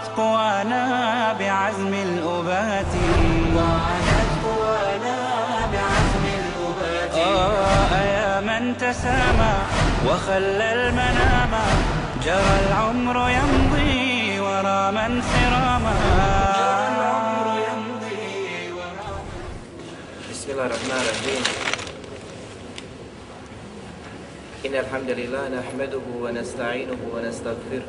وعادت قوانا بعزم الأبات. وعادت قوانا بعزم الأبات. آه يا من تسامى وخلى المنام. جرى العمر يمضي ورا من سراما. جرى العمر يمضي ورا بسم الله الرحمن الرحيم. إن الحمد لله نحمده ونستعينه ونستغفره.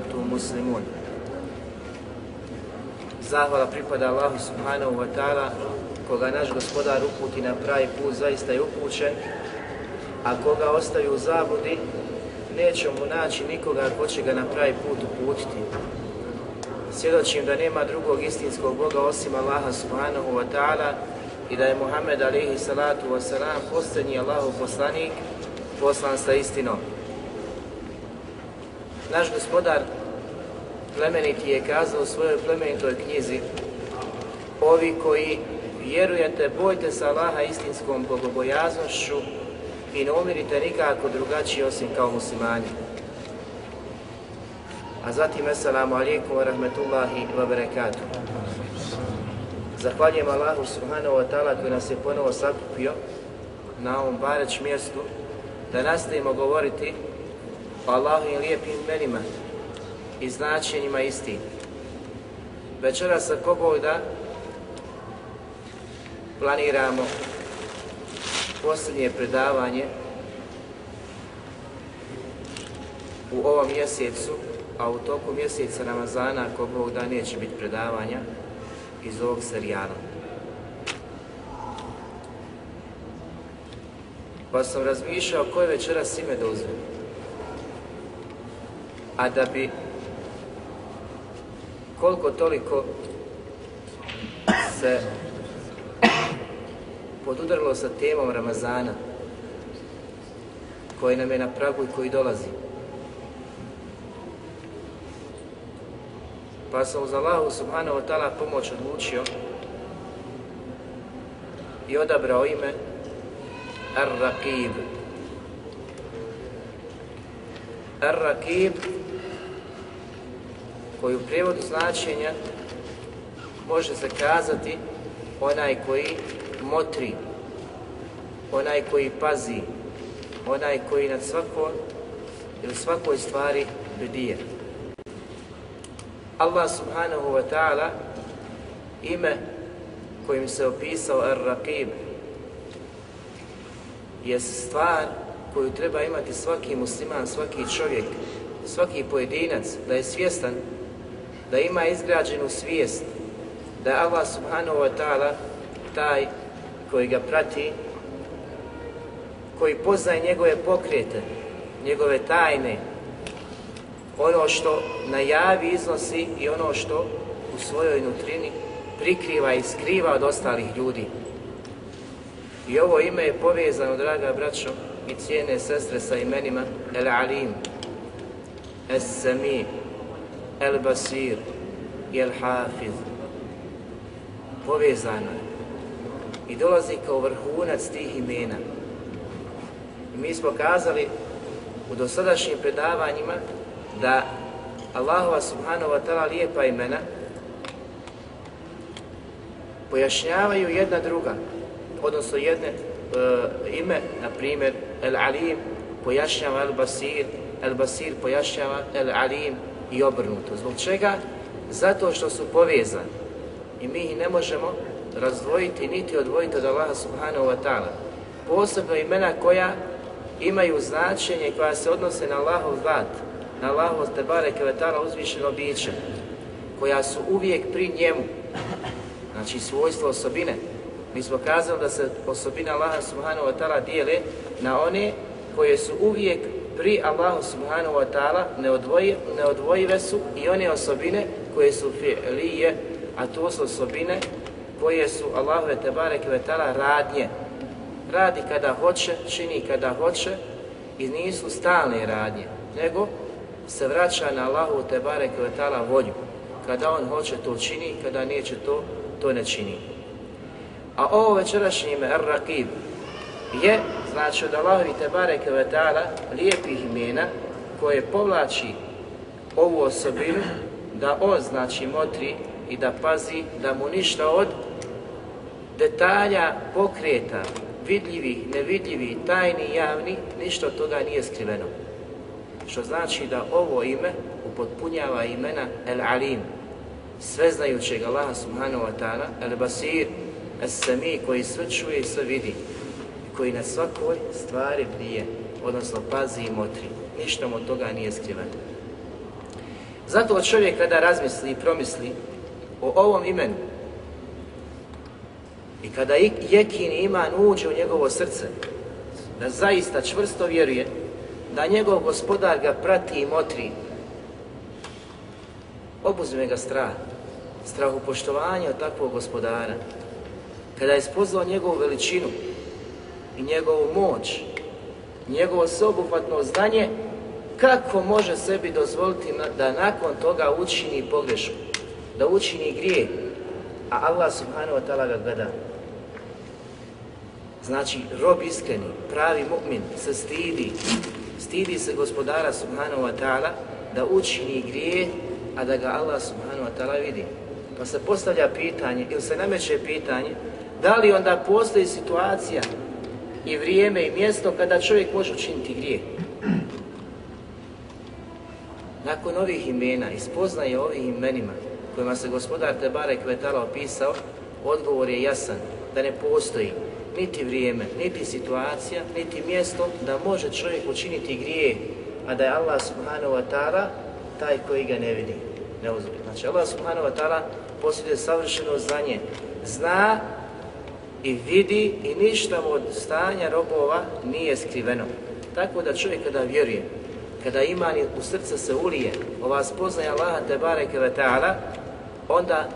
muslimun. Zahvala pripada Allahu subhanahu wa ta'ala, koga naš gospodar uputi na pravi put, zaista je upućen, a koga ostaju u zabudi neće mu naći nikoga ko će ga na pravi put uputiti. Svjedočim da nema drugog istinskog Boga osim Allaha subhanahu wa ta'ala i da je Muhammed alihi salatu wa salam posljednji Allahov poslanik poslan sa istinom. Naš gospodar plemeniti je kazao u svojoj plemenitoj knjizi Ovi koji vjerujete, bojte se Allaha istinskom bogobojaznošću i ne umirite nikako drugačije osim kao muslimani. A zatim, assalamu alaikum wa rahmetullahi wa barakatuh. Zahvaljujem Allahu subhanahu wa ta'ala koji nas je ponovo sakupio na ovom bareć mjestu da nastavimo govoriti o Allahovim lijepim imenima i značenjima istih. Večeras Bog da planiramo posljednje predavanje u ovom mjesecu, a u toku mjeseca Ramazana, ako da, neće biti predavanja iz ovog serijala. Pa sam razmišljao koje večeras ime da uzmem. A da bi koliko toliko se podudarilo sa temom Ramazana koji nam je na pragu i koji dolazi. Pa sam uz Allahu subhanahu wa ta'ala pomoć odlučio i odabrao ime Ar-Raqib. Ar-Raqib koji u prijevodu značenja može se kazati onaj koji motri, onaj koji pazi, onaj koji nad svakom ili svakoj stvari bdije. Allah subhanahu wa ta'ala ime kojim se opisao Ar-Raqib je stvar koju treba imati svaki musliman, svaki čovjek, svaki pojedinac, da je svjestan, da ima izgrađenu svijest, da Allah subhanahu wa ta'ala taj koji ga prati, koji poznaje njegove pokrete, njegove tajne, ono što najavi, iznosi i ono što u svojoj nutrini prikriva i skriva od ostalih ljudi. I ovo ime je povezano, draga braćo i cijene sestre, sa imenima El Alim, Es Sami, El Basir i El Hafiz. Povezano je. I dolazi kao vrhunac tih imena. I mi smo kazali u dosadašnjim predavanjima da Allahova subhanahu wa ta'ala lijepa imena pojašnjavaju jedna druga, odnosno jedne e, ime, na primjer El Alim, pojašnjava El Basir, El Basir pojašnjava El Alim i obrnuto. Zbog čega? Zato što su povezani. I mi ih ne možemo razdvojiti niti odvojiti od Allaha subhanahu wa ta'ala. Posebno imena koja imaju značenje koja se odnose na Allahov zat, na Allahov tebare kevetala uzvišeno biće, koja su uvijek pri njemu, znači svojstvo osobine. Mi smo kazali da se osobina Allaha subhanahu wa ta'ala dijele na one koje su uvijek pri Allahu subhanahu wa ta'ala neodvojive su i one osobine koje su fi'lije, a to su osobine koje su Allahove tebare kevetala radnje. Radi kada hoće, čini kada hoće i nisu stalne radnje, nego se vraća na Allahu tebare kevetala volju. Kada on hoće to čini, kada neće to, to ne čini. A ovo večerašnje ime Ar-Raqib je, znači od Allahovi tebare kevetala, lijepih imena koje povlači ovu osobinu da on znači motri i da pazi da mu ništa od detalja pokreta, vidljivih, nevidljivih, tajni, javni, ništa od toga nije skriveno. Što znači da ovo ime upotpunjava imena El Alim, sveznajućeg Allaha subhanahu wa ta'ala, El Basir, Es Sami, koji sve čuje i sve vidi, koji na svakoj stvari bdije, odnosno pazi i motri. Ništa mu od toga nije skriveno. Zato čovjek kada razmisli i promisli o ovom imenu, i kada jekin iman uđe u njegovo srce, da zaista čvrsto vjeruje, da njegov gospodar ga prati i motri, obuzme ga strah, strah poštovanja od takvog gospodara. Kada je spoznao njegovu veličinu i njegovu moć, njegovo sveobuhvatno znanje, kako može sebi dozvoliti da nakon toga učini pogrešku, da učini grije, a Allah subhanahu wa ta'ala ga gleda. Znači, rob iskreni, pravi mu'min se stidi, stidi se gospodara subhanahu wa ta'ala da učini grije, a da ga Allah subhanahu wa ta'ala vidi. Pa se postavlja pitanje, ili se nameće pitanje, da li onda postoji situacija i vrijeme i mjesto kada čovjek može učiniti grije? Nakon ovih imena i spoznaje ovih imenima kojima se gospodar Tebare Kvetala opisao, odgovor je jasan, da ne postoji niti vrijeme, niti situacija, niti mjesto da može čovjek učiniti grije, a da je Allah subhanahu wa ta'ala taj koji ga ne vidi, ne. Znači Allah subhanahu wa ta'ala posjeduje savršeno znanje, zna i vidi i ništa od stanja robova nije skriveno. Tako da čovjek kada vjeruje, kada iman u srce se ulije, ova spoznaje Allaha te bareke ve ta'ala, onda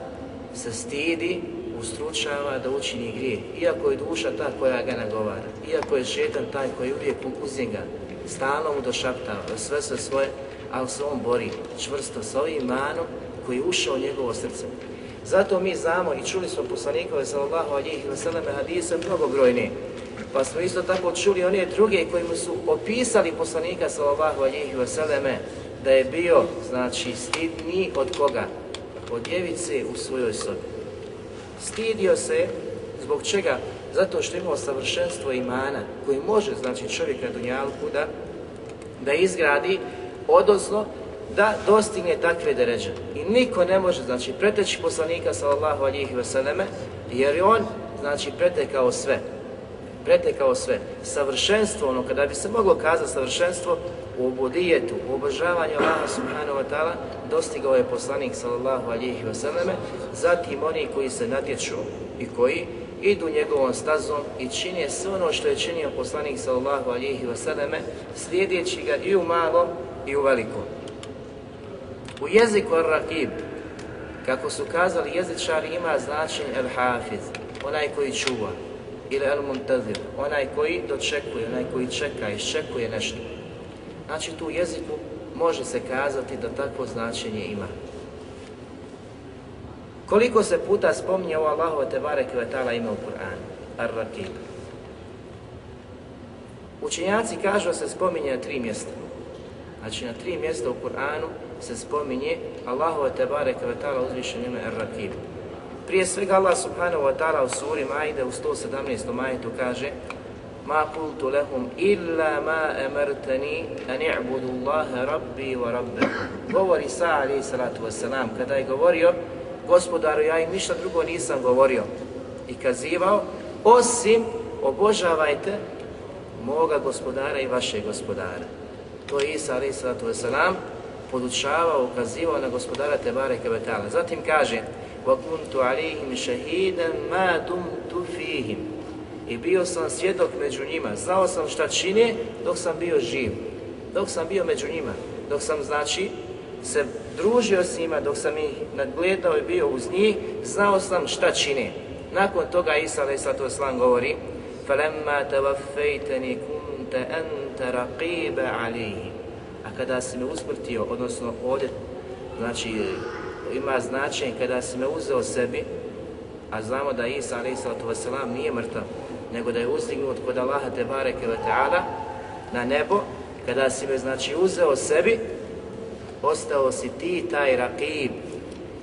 se stidi ustručava da učini grije. Iako je duša ta koja ga nagovara, iako je šetan taj koji uvijek uz njega, stalno mu došaptava, sve sve svoje, ali se on bori čvrsto sa ovim manom koji je ušao u njegovo srce. Zato mi znamo i čuli smo poslanikove sallallahu alihi vseleme hadise mnogobrojne. Pa smo isto tako čuli one druge koji mu su opisali poslanika sallallahu alihi vseleme da je bio, znači, stidniji od koga? Od djevice u svojoj sobi. Stidio se, zbog čega? Zato što imao savršenstvo imana koji može, znači, čovjek na Dunjalku da, da izgradi, odnosno da dostigne takve deređe. I niko ne može, znači, preteći poslanika sallallahu alihi vseleme, jer je on, znači, pretekao sve. Pretekao sve. Savršenstvo, ono, kada bi se moglo kazati savršenstvo, u obudijetu, u obožavanju Allaha subhanahu wa ta'ala, dostigao je poslanik sallallahu alihi vseleme, zatim oni koji se natječu i koji idu njegovom stazom i čine sve ono što je činio poslanik sallallahu alihi vseleme, slijedeći ga i u malom i u velikom. U jeziku ar-raqib, kako su kazali jezičari, ima značenje el-hafiz, onaj koji čuva, ili el-muntazir, onaj koji dočekuje, onaj koji čeka, iščekuje nešto. Znači tu jeziku može se kazati da takvo značenje ima. Koliko se puta spominje ovo Allahova Tebare Kvetala ima u Kur'anu? Ar-Raqib. Učenjaci kažu da se spominje na tri mjesta. Znači na tri mjesta u Kur'anu se spominje Allahova Tebare Kvetala uzvišen ime Ar-Raqib. Prije svega Allah subhanahu wa ta'ala u suri Majde u 117. majetu kaže ma kultu lehum illa ma emerteni an i'budu Allahe rabbi wa rabbe. Govori Sa alaih salatu wasalam, kada je govorio, gospodaru, ja im ništa drugo nisam govorio i kazivao, osim obožavajte moga gospodara i vašeg gospodara. To je Isa alaih salatu wasalam podučavao, ukazivao na gospodara Tebare Kebetala. Zatim kaže, وَكُنْتُ عَلِيهِمْ شَهِيدًا مَا دُمْتُ فِيهِمْ I bio sam svjedok među njima. Znao sam šta čine dok sam bio živ. Dok sam bio među njima. Dok sam, znači, se družio s njima, dok sam ih nadgledao i bio uz njih, znao sam šta čine. Nakon toga Isa a.s. govori فَلَمَّا تَوَفَّيْتَنِ كُنْتَ أَنْتَ رَقِيبَ عَلِيهِمْ a kada si me usmrtio, odnosno ovdje, znači, ima značenje kada si me uzeo sebi, a znamo da Isa a.s. nije mrtav, nego da je uzdignut kod Allaha te bareke na nebo, kada si me znači uzeo sebi, ostao si ti taj rakib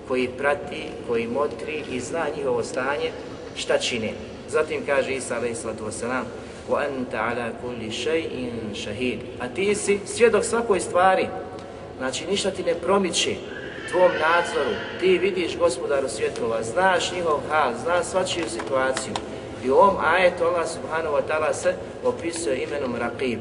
koji prati, koji motri i zna njihovo stanje, šta čini. Zatim kaže Isa a.s. وَأَنْتَ عَلَى كُلِّ شَيْءٍ شَهِيدٍ A ti si svjedok svakoj stvari, znači ništa ti ne promiče, tvom nadzoru, ti vidiš gospodaru svjetova, znaš njihov hal, znaš svačiju situaciju. I u ovom ajetu Allah subhanahu wa ta'ala se opisuje imenom Raqib.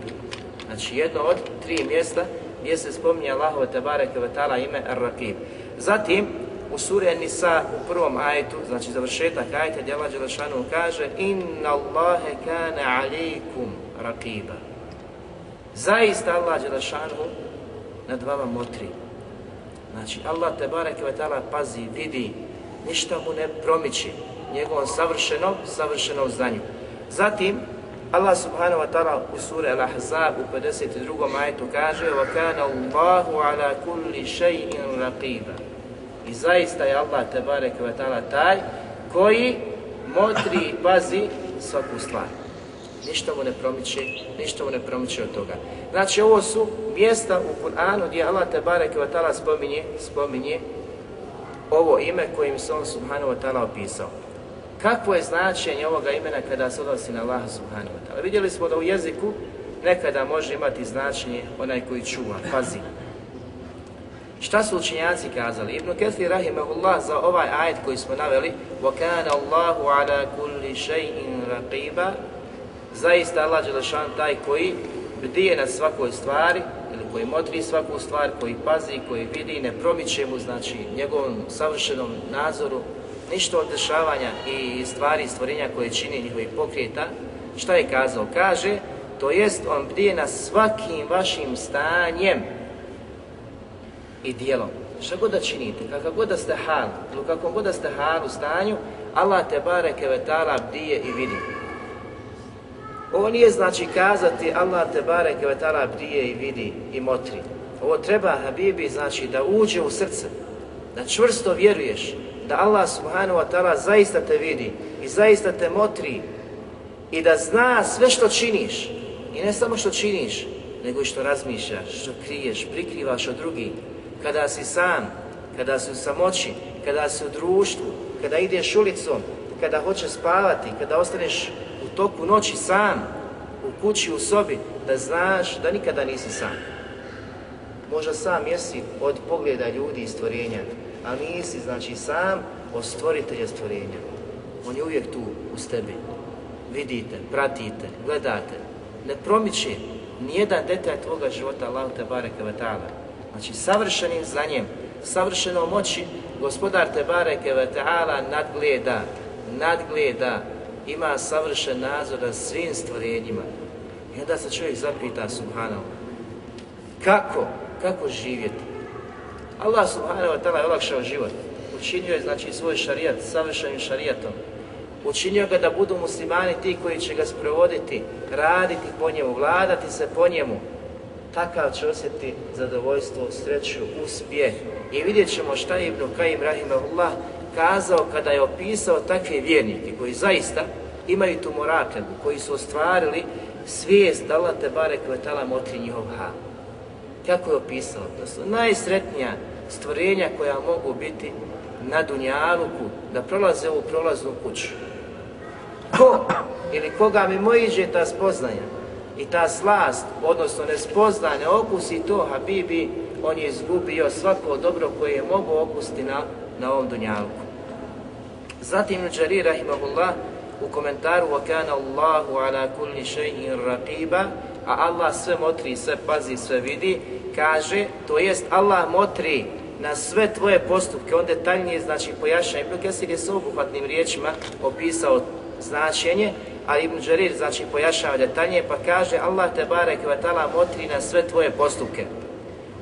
Znači jedno od tri mjesta gdje se spominje Allahova tabareke wa ta'ala ime Ar-Raqib. Zatim u suri Nisa u prvom ajetu, znači završetak ajeta gdje Allah Đelešanu kaže Inna Allahe kane alikum raqiba. Zaista Allah Đelešanu nad vama motri. Znači Allah te bareke ve ta'ala pazi, vidi, ništa mu ne promiči njegovom savršenom, savršenom znanju. Zatim, Allah subhanahu wa ta'ala u suri Al-Ahzab u 52. majetu kaže وَكَانَ اللَّهُ عَلَى كُلِّ شَيْءٍ رَقِيبًا i zaista je Allah te ta'ala taj koji motri i pazi svaku stvar. Ništa mu ne promiče, ništa mu ne promiče od toga. Znači ovo su mjesta u Kur'anu gdje Allah te ta'ala spominje, spominje ovo ime kojim se on subhanahu wa opisao. Kakvo je značenje ovoga imena kada se odnosi na Allah subhanahu wa ta'ala? Vidjeli smo da u jeziku nekada može imati značenje onaj koji čuva, pazi. Šta su učinjaci kazali? Ibn Kathir rahimahullah za ovaj ajet koji smo naveli وَكَانَ اللَّهُ عَلَى كُلِّ شَيْءٍ رَقِيبًا Zaista Allah Đelešan taj koji bdije na svakoj stvari ili koji motri svaku stvar, koji pazi, koji vidi, ne promiče mu, znači, njegovom savršenom nadzoru, ništa od dešavanja i stvari i stvorenja koje čini njihovih pokreta, šta je kazao? Kaže, to jest on bdije na svakim vašim stanjem i dijelom. Šta god da činite, kakav god da ste hal, ili kakvom god da ste u stanju, Allah te bareke vetala bdije i vidi. Ovo nije znači kazati Allah te bareke vetala bdije i vidi i motri. Ovo treba, Habibi, znači da uđe u srce, da čvrsto vjeruješ, da Allah subhanahu wa ta'ala zaista te vidi i zaista te motri i da zna sve što činiš i ne samo što činiš, nego i što razmišljaš, što kriješ, prikrivaš od drugih, kada si sam, kada si u samoći, kada si u društvu, kada ideš ulicom, kada hoćeš spavati, kada ostaneš u toku noći sam, u kući, u sobi, da znaš da nikada nisi sam. Možda sam jesi od pogleda ljudi i stvorenja, a nisi znači sam od stvoritelja stvorenja. On je uvijek tu uz tebi. Vidite, pratite, gledate. Ne promiče nijedan detalj tvoga života Allah te bareke ta'ala. Znači savršenim znanjem, savršenom moći gospodar te bareke ve ta'ala nadgleda, nadgleda, ima savršen nadzor nad svim stvorenjima. I onda se čovjek zapita subhanahu, kako, kako živjeti? Allah subhanahu wa ta'ala je olakšao život. Učinio je znači svoj šarijat savršenim šarijatom. Učinio ga da budu muslimani ti koji će ga sprovoditi, raditi po njemu, vladati se po njemu. Takav će osjeti zadovoljstvo, sreću, uspjeh. I vidjet ćemo šta je Ibn Kajim Rahimahullah kazao kada je opisao takve vjernike koji zaista imaju tu morakebu, koji su ostvarili svijest da Allah te barek vetala motri njihov hal. Kako je opisao? To su najsretnija stvorenja koja mogu biti na Dunjaluku, da prolaze ovu prolaznu kuću. Ko ili koga mimo iđe ta spoznaja i ta slast, odnosno nespoznane okusi to Habibi, on je izgubio svako dobro koje je mogu okusiti na, na ovom dunjalku. Zatim Nuđari Rahimahullah u komentaru وَكَانَ اللَّهُ عَلَى كُلِّ شَيْءٍ رَقِيبًا a Allah sve motri, sve pazi, sve vidi, kaže, to jest Allah motri na sve tvoje postupke, on detaljnije znači pojašnja. Ibn Kesir je sveobuhvatnim riječima opisao značenje, a Ibn Đarir znači pojašnjava detaljnije, pa kaže Allah te barek vatala motri na sve tvoje postupke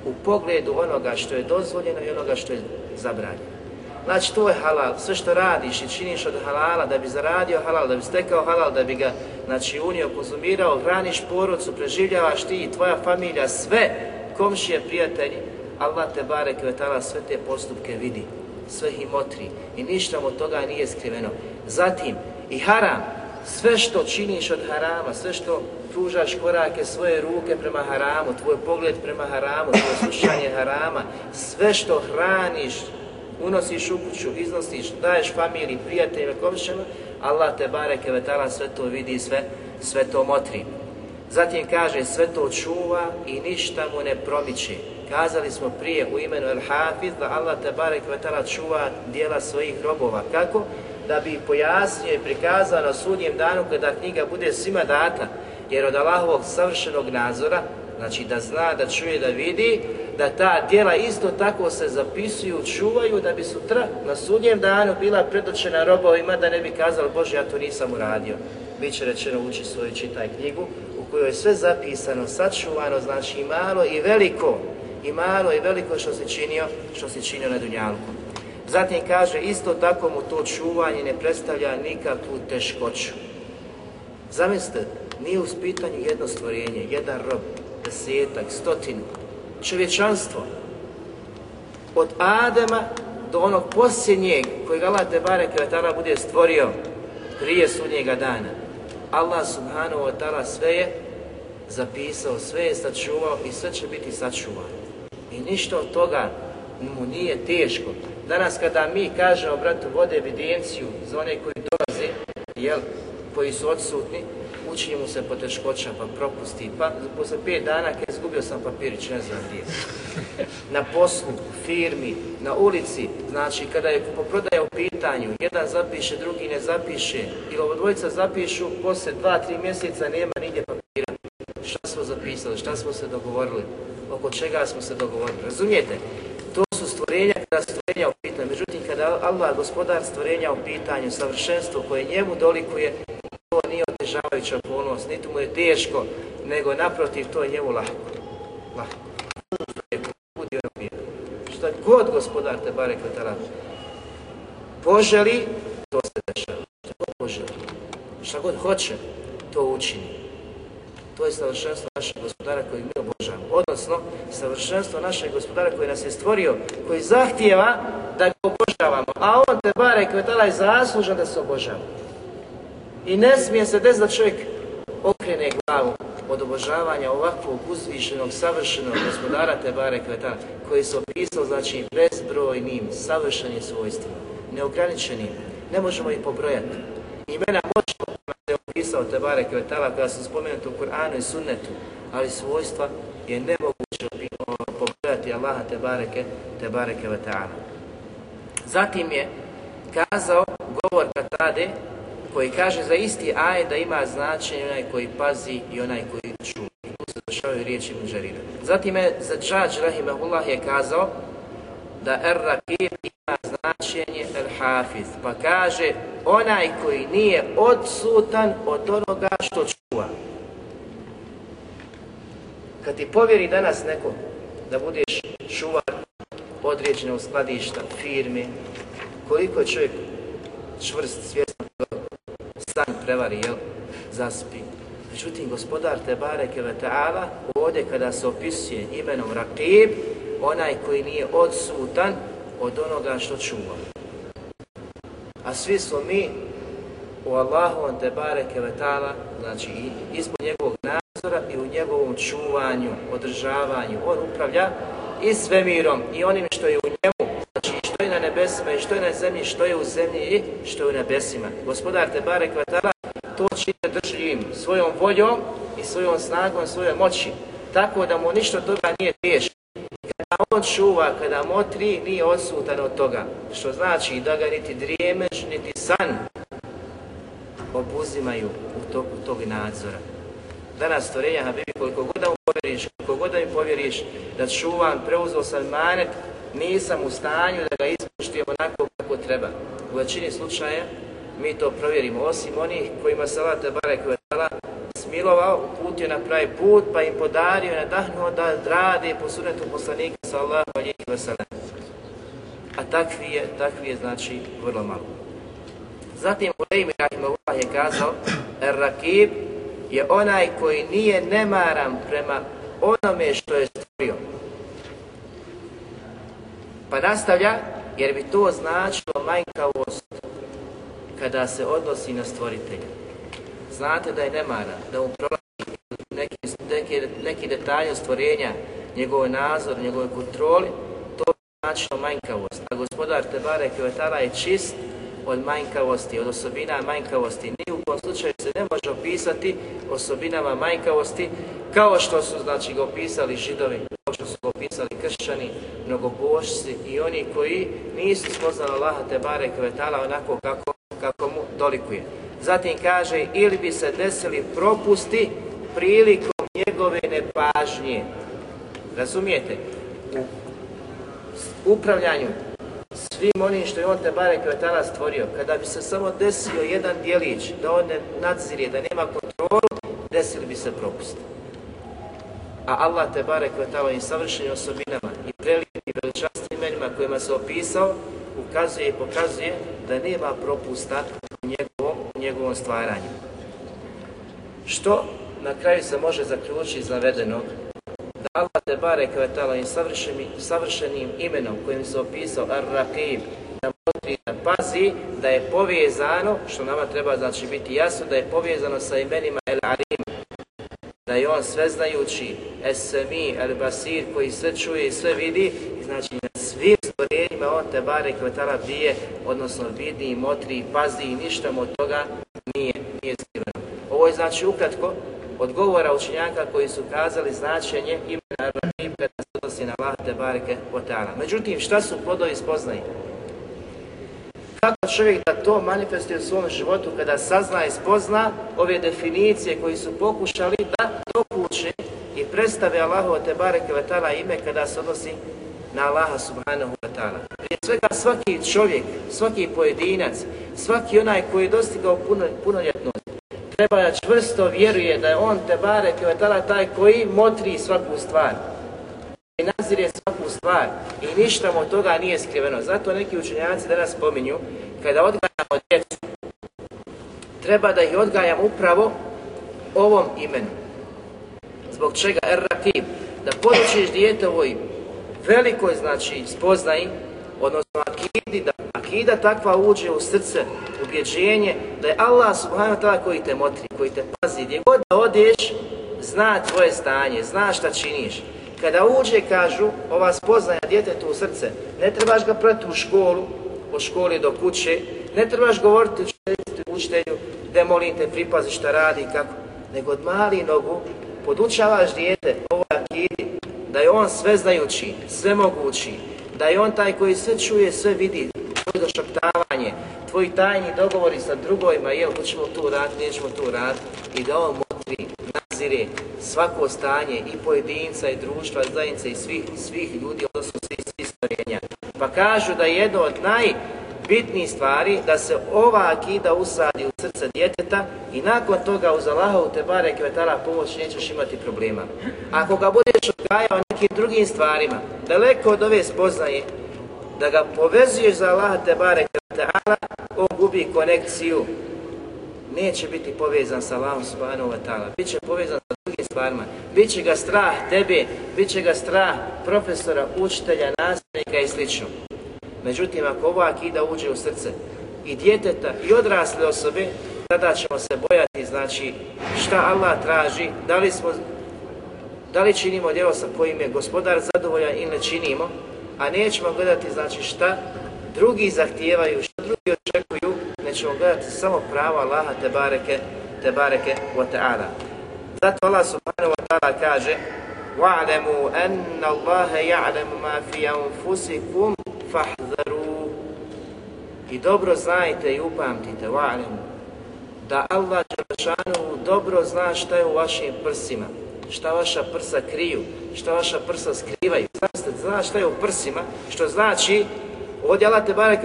u pogledu onoga što je dozvoljeno i onoga što je zabranjeno. Znači, to je halal. Sve što radiš i činiš od halala da bi zaradio halal, da bi stekao halal, da bi ga znači, unio, konzumirao, hraniš porodcu, preživljavaš ti i tvoja familija, sve komšije, prijatelji, Allah te bare kvetala sve te postupke vidi, sve ih motri i ništa mu toga nije skriveno. Zatim, i haram, sve što činiš od harama, sve što pružaš korake svoje ruke prema haramu, tvoj pogled prema haramu, tvoje slušanje harama, sve što hraniš, unosiš u kuću, iznosiš, daješ familiji, prijateljima, komšćama, Allah te bareke vetala sve to vidi i sve, sve to motri. Zatim kaže sve to čuva i ništa mu ne promiče. Kazali smo prije u imenu El Hafiz da Allah te barek vetala čuva dijela svojih robova. Kako? Da bi pojasnio i prikazao na sudnjem danu kada knjiga bude svima data. Jer od Allahovog savršenog nadzora, znači da zna, da čuje, da vidi, da ta djela isto tako se zapisuju, čuvaju, da bi sutra na sudnjem danu bila predočena robovima da ne bi kazali Bože ja to nisam uradio. Biće rečeno uči svoju čitaj knjigu u kojoj je sve zapisano, sačuvano, znači i malo i veliko, i malo i veliko što se činio, što se činio na Dunjalku. Zatim kaže, isto tako mu to čuvanje ne predstavlja nikakvu teškoću. Zamislite, nije u pitanju jedno stvorenje, jedan rob, desetak, stotinu, čovječanstvo. Od Adama do onog posljednjeg kojeg Allah te barek tada bude stvorio prije sudnjega dana. Allah subhanahu wa ta'ala sve je zapisao, sve je sačuvao i sve će biti sačuvano. I ništa od toga mu nije teško. Danas kada mi kažemo, bratu, vode evidenciju za one koji dolaze, jel, koji su odsutni, uči mu se poteškoća, pa propusti, pa posle pet dana kad izgubio sam papirić, ne znam gdje. Na poslu, firmi, na ulici, znači kada je kupoprodaja u pitanju, jedan zapiše, drugi ne zapiše, ili ovo dvojica zapišu, posle dva, tri mjeseca nema nigdje papira. Šta smo zapisali, šta smo se dogovorili, oko čega smo se dogovorili, razumijete? Stvorenja kada stvorenja u pitanju, međutim kada Allah, gospodar stvorenja u pitanju, savršenstvo koje njemu dolikuje, to nije otežavajuća okolnost, niti mu je teško, nego naprotiv to je njemu lahko. Lahko. Ono Šta god gospodar te bare kvetala poželi, to se dešava. Šta god poželi. Šta god hoće, to učini. To je savršenstvo našeg gospodara kojeg mi obožavamo. Odnosno, savršenstvo našeg gospodara koji nas je stvorio, koji zahtijeva da ga obožavamo. A on te bare kvetala je zaslužan da se obožava. I ne smije se desiti da čovjek okrene glavu od obožavanja ovakvog uzvišenog, savršenog gospodara Tebare Kveta, koji se opisao, znači, bezbrojnim, savršenim svojstvima, neograničenim, ne možemo ih pobrojati. Imena možemo da je opisao Tebare Kvetala kada su spomenuti u Kur'anu i Sunnetu, ali svojstva je nemoguće pobrojati Allaha Tebareke, Tebareke Vetala. Zatim je kazao govor Katade, koji kaže za isti aj da ima značenje onaj koji pazi i onaj koji čuje. Tu se zašavaju riječi Muđarina. Zatim je Zadžađ Rahimahullah je kazao da er rakib ima značenje el hafiz. Pa kaže onaj koji nije odsutan od onoga što čuva. Kad ti povjeri danas neko da budeš čuvar određenog skladišta, firme, koliko je čovjek čvrst, svjestan san prevari, jel? Zaspi. Međutim, gospodar Tebare Ta'ala ovdje kada se opisuje imenom Rakib, onaj koji nije odsutan od onoga što čuva. A svi smo mi u Allahovom Tebare Ta'ala, znači ispod njegovog nadzora i u njegovom čuvanju, održavanju. On upravlja i svemirom i onim što je u njemu, znači što je na nebesima i što je na zemlji, što je u zemlji i što je u nebesima. Gospodar te bare kvatala to čini drživim svojom voljom i svojom snagom, svojom moći, tako da mu ništa toga nije teško. On čuva, kada motri, nije odsutan od toga, što znači da ga niti drijemeš, niti san obuzimaju u toku tog nadzora. Danas stvorenja Habibi, koliko god da mu povjeriš, koliko god da mi povjeriš da čuvam, preuzeo sam manet, nisam u stanju da ga ispuštujem onako kako treba. U većini slučaja mi to provjerimo, osim onih kojima se Allah Tebare Kvetala smilovao, uputio na pravi put, pa im podario, nadahnuo da rade po sunetu poslanika sallahu alihi wasallam. A takvi je, takvi je znači vrlo malo. Zatim Ulejmi Rahimahullah je kazao, Ar-Rakib je onaj koji nije nemaran prema onome što je stvorio. Pa nastavlja, jer bi to značilo manjkavost kada se odnosi na stvoritelja. Znate da je nemaran, da mu prolazi neki, neki, neki detalje stvorenja, njegov nadzor, njegove kontroli, to bi značilo manjkavost. A gospodar Tebare Kvetala je čist od manjkavosti, od osobina manjkavosti. Ni u kom slučaju se ne može opisati osobinama manjkavosti kao što su znači ga opisali židovi, kao što su ga opisali kršćani, mnogobošci i oni koji nisu spoznali Allaha te bare kvetala onako kako, kako mu dolikuje. Zatim kaže ili bi se desili propusti prilikom njegove nepažnje. Razumijete? U upravljanju svim onim što je on te bare kvetala stvorio, kada bi se samo desio jedan dijelić, da on ne nadzirje, da nema kontrolu, desili bi se propust. A Allah te bare kvetala i savršenim osobinama i prelijepim veličastnim imenima kojima se opisao, ukazuje i pokazuje da nema propusta njegovom stvaranju. Što na kraju se može zaključiti iz navedenog da Allah te bare kvetala i savršenim, savršenim imenom kojim se opisao Ar-Raqib, da motri, da pazi, da je povezano, što nama treba znači biti jasno, da je povezano sa imenima El-Alim, da je on sveznajući, Es-Semi, El-Basir, koji sve čuje i sve vidi, znači na svim stvorenjima on te bare kvetala bije, odnosno vidi i motri pazi i ništa mu od toga nije, nije skriveno. Ovo je znači ukratko od govora učenjaka koji su kazali značenje imena Rahim kada se odnosi na Allah te bareke. Međutim, šta su plodovi spoznaje? Kako čovjek da to manifestuje u svom životu kada sazna i spozna ove definicije koji su pokušali da dokuće i predstave Allahu te bareke ta'ala ime kada se odnosi na Allaha subhanahu wa ta'ala. Prije svega svaki čovjek, svaki pojedinac, svaki onaj koji je dostigao puno, punoljetnost, treba da čvrsto vjeruje da je on te bare kvetala taj koji motri svaku stvar i nazire svaku stvar i ništa mu toga nije skriveno. Zato neki učenjaci danas spominju kada odgajamo djecu treba da ih odgajamo upravo ovom imenu. Zbog čega? Er Rakib. Da podučiš dijete ovoj velikoj znači spoznaji odnosno akidi, da akida takva uđe u srce, ubjeđenje, da je Allah subhanahu wa koji te motri, koji te pazi, gdje god da odeš, zna tvoje stanje, zna šta činiš. Kada uđe, kažu, ova spoznaja djetetu u srce, ne trebaš ga prati u školu, od školi do kuće, ne trebaš govoriti učitelju, da molim te, pripazi šta radi kako, nego od mali nogu podučavaš dijete ovoj akidi, da je on sveznajući, svemogući, da je on taj koji sve čuje, sve vidi, tvoje došaptavanje, tvoji tajni dogovori sa drugojima, jel, hoćemo tu rad, nećemo tu rad, i da on motri, nazire svako stanje i pojedinca i društva, zajednice i svih, svih ljudi, odnosno svih, svih stvorenja. Pa kažu da je jedno od najbitnijih stvari da se ova akida usadi u srce djeteta i nakon toga uz Allahovu te bare kvetala pomoć nećeš imati problema. Ako ga budeš odgajao nekim drugim stvarima, daleko od ove spoznaje, da ga povezuješ za Allaha te bare kvetala, on gubi konekciju neće biti povezan sa Allahom subhanahu wa ta'ala, bit će povezan sa drugim stvarima, bit će ga strah tebe, bit će ga strah profesora, učitelja, nastavnika i sl. Međutim, ako ova akida uđe u srce i djeteta i odrasle osobe, tada ćemo se bojati, znači, šta Allah traži, da li, smo, da li činimo djelo sa kojim je gospodar zadovoljan ili ne činimo, a nećemo gledati, znači, šta drugi zahtijevaju, što drugi očekuju, nećemo gledati samo pravo Allaha te bareke te bareke wa ta'ala. Zato Allah subhanahu wa ta'ala kaže وَعْلَمُوا أَنَّ اللَّهَ يَعْلَمُ مَا فِي أَنفُسِكُمْ fahzaru i dobro znajte i upamtite valim da Allah Đelešanu dobro zna šta je u vašim prsima, šta vaša prsa kriju, šta vaša prsa skrivaju. znači, zna šta je u prsima, što znači ovdje Allah te barek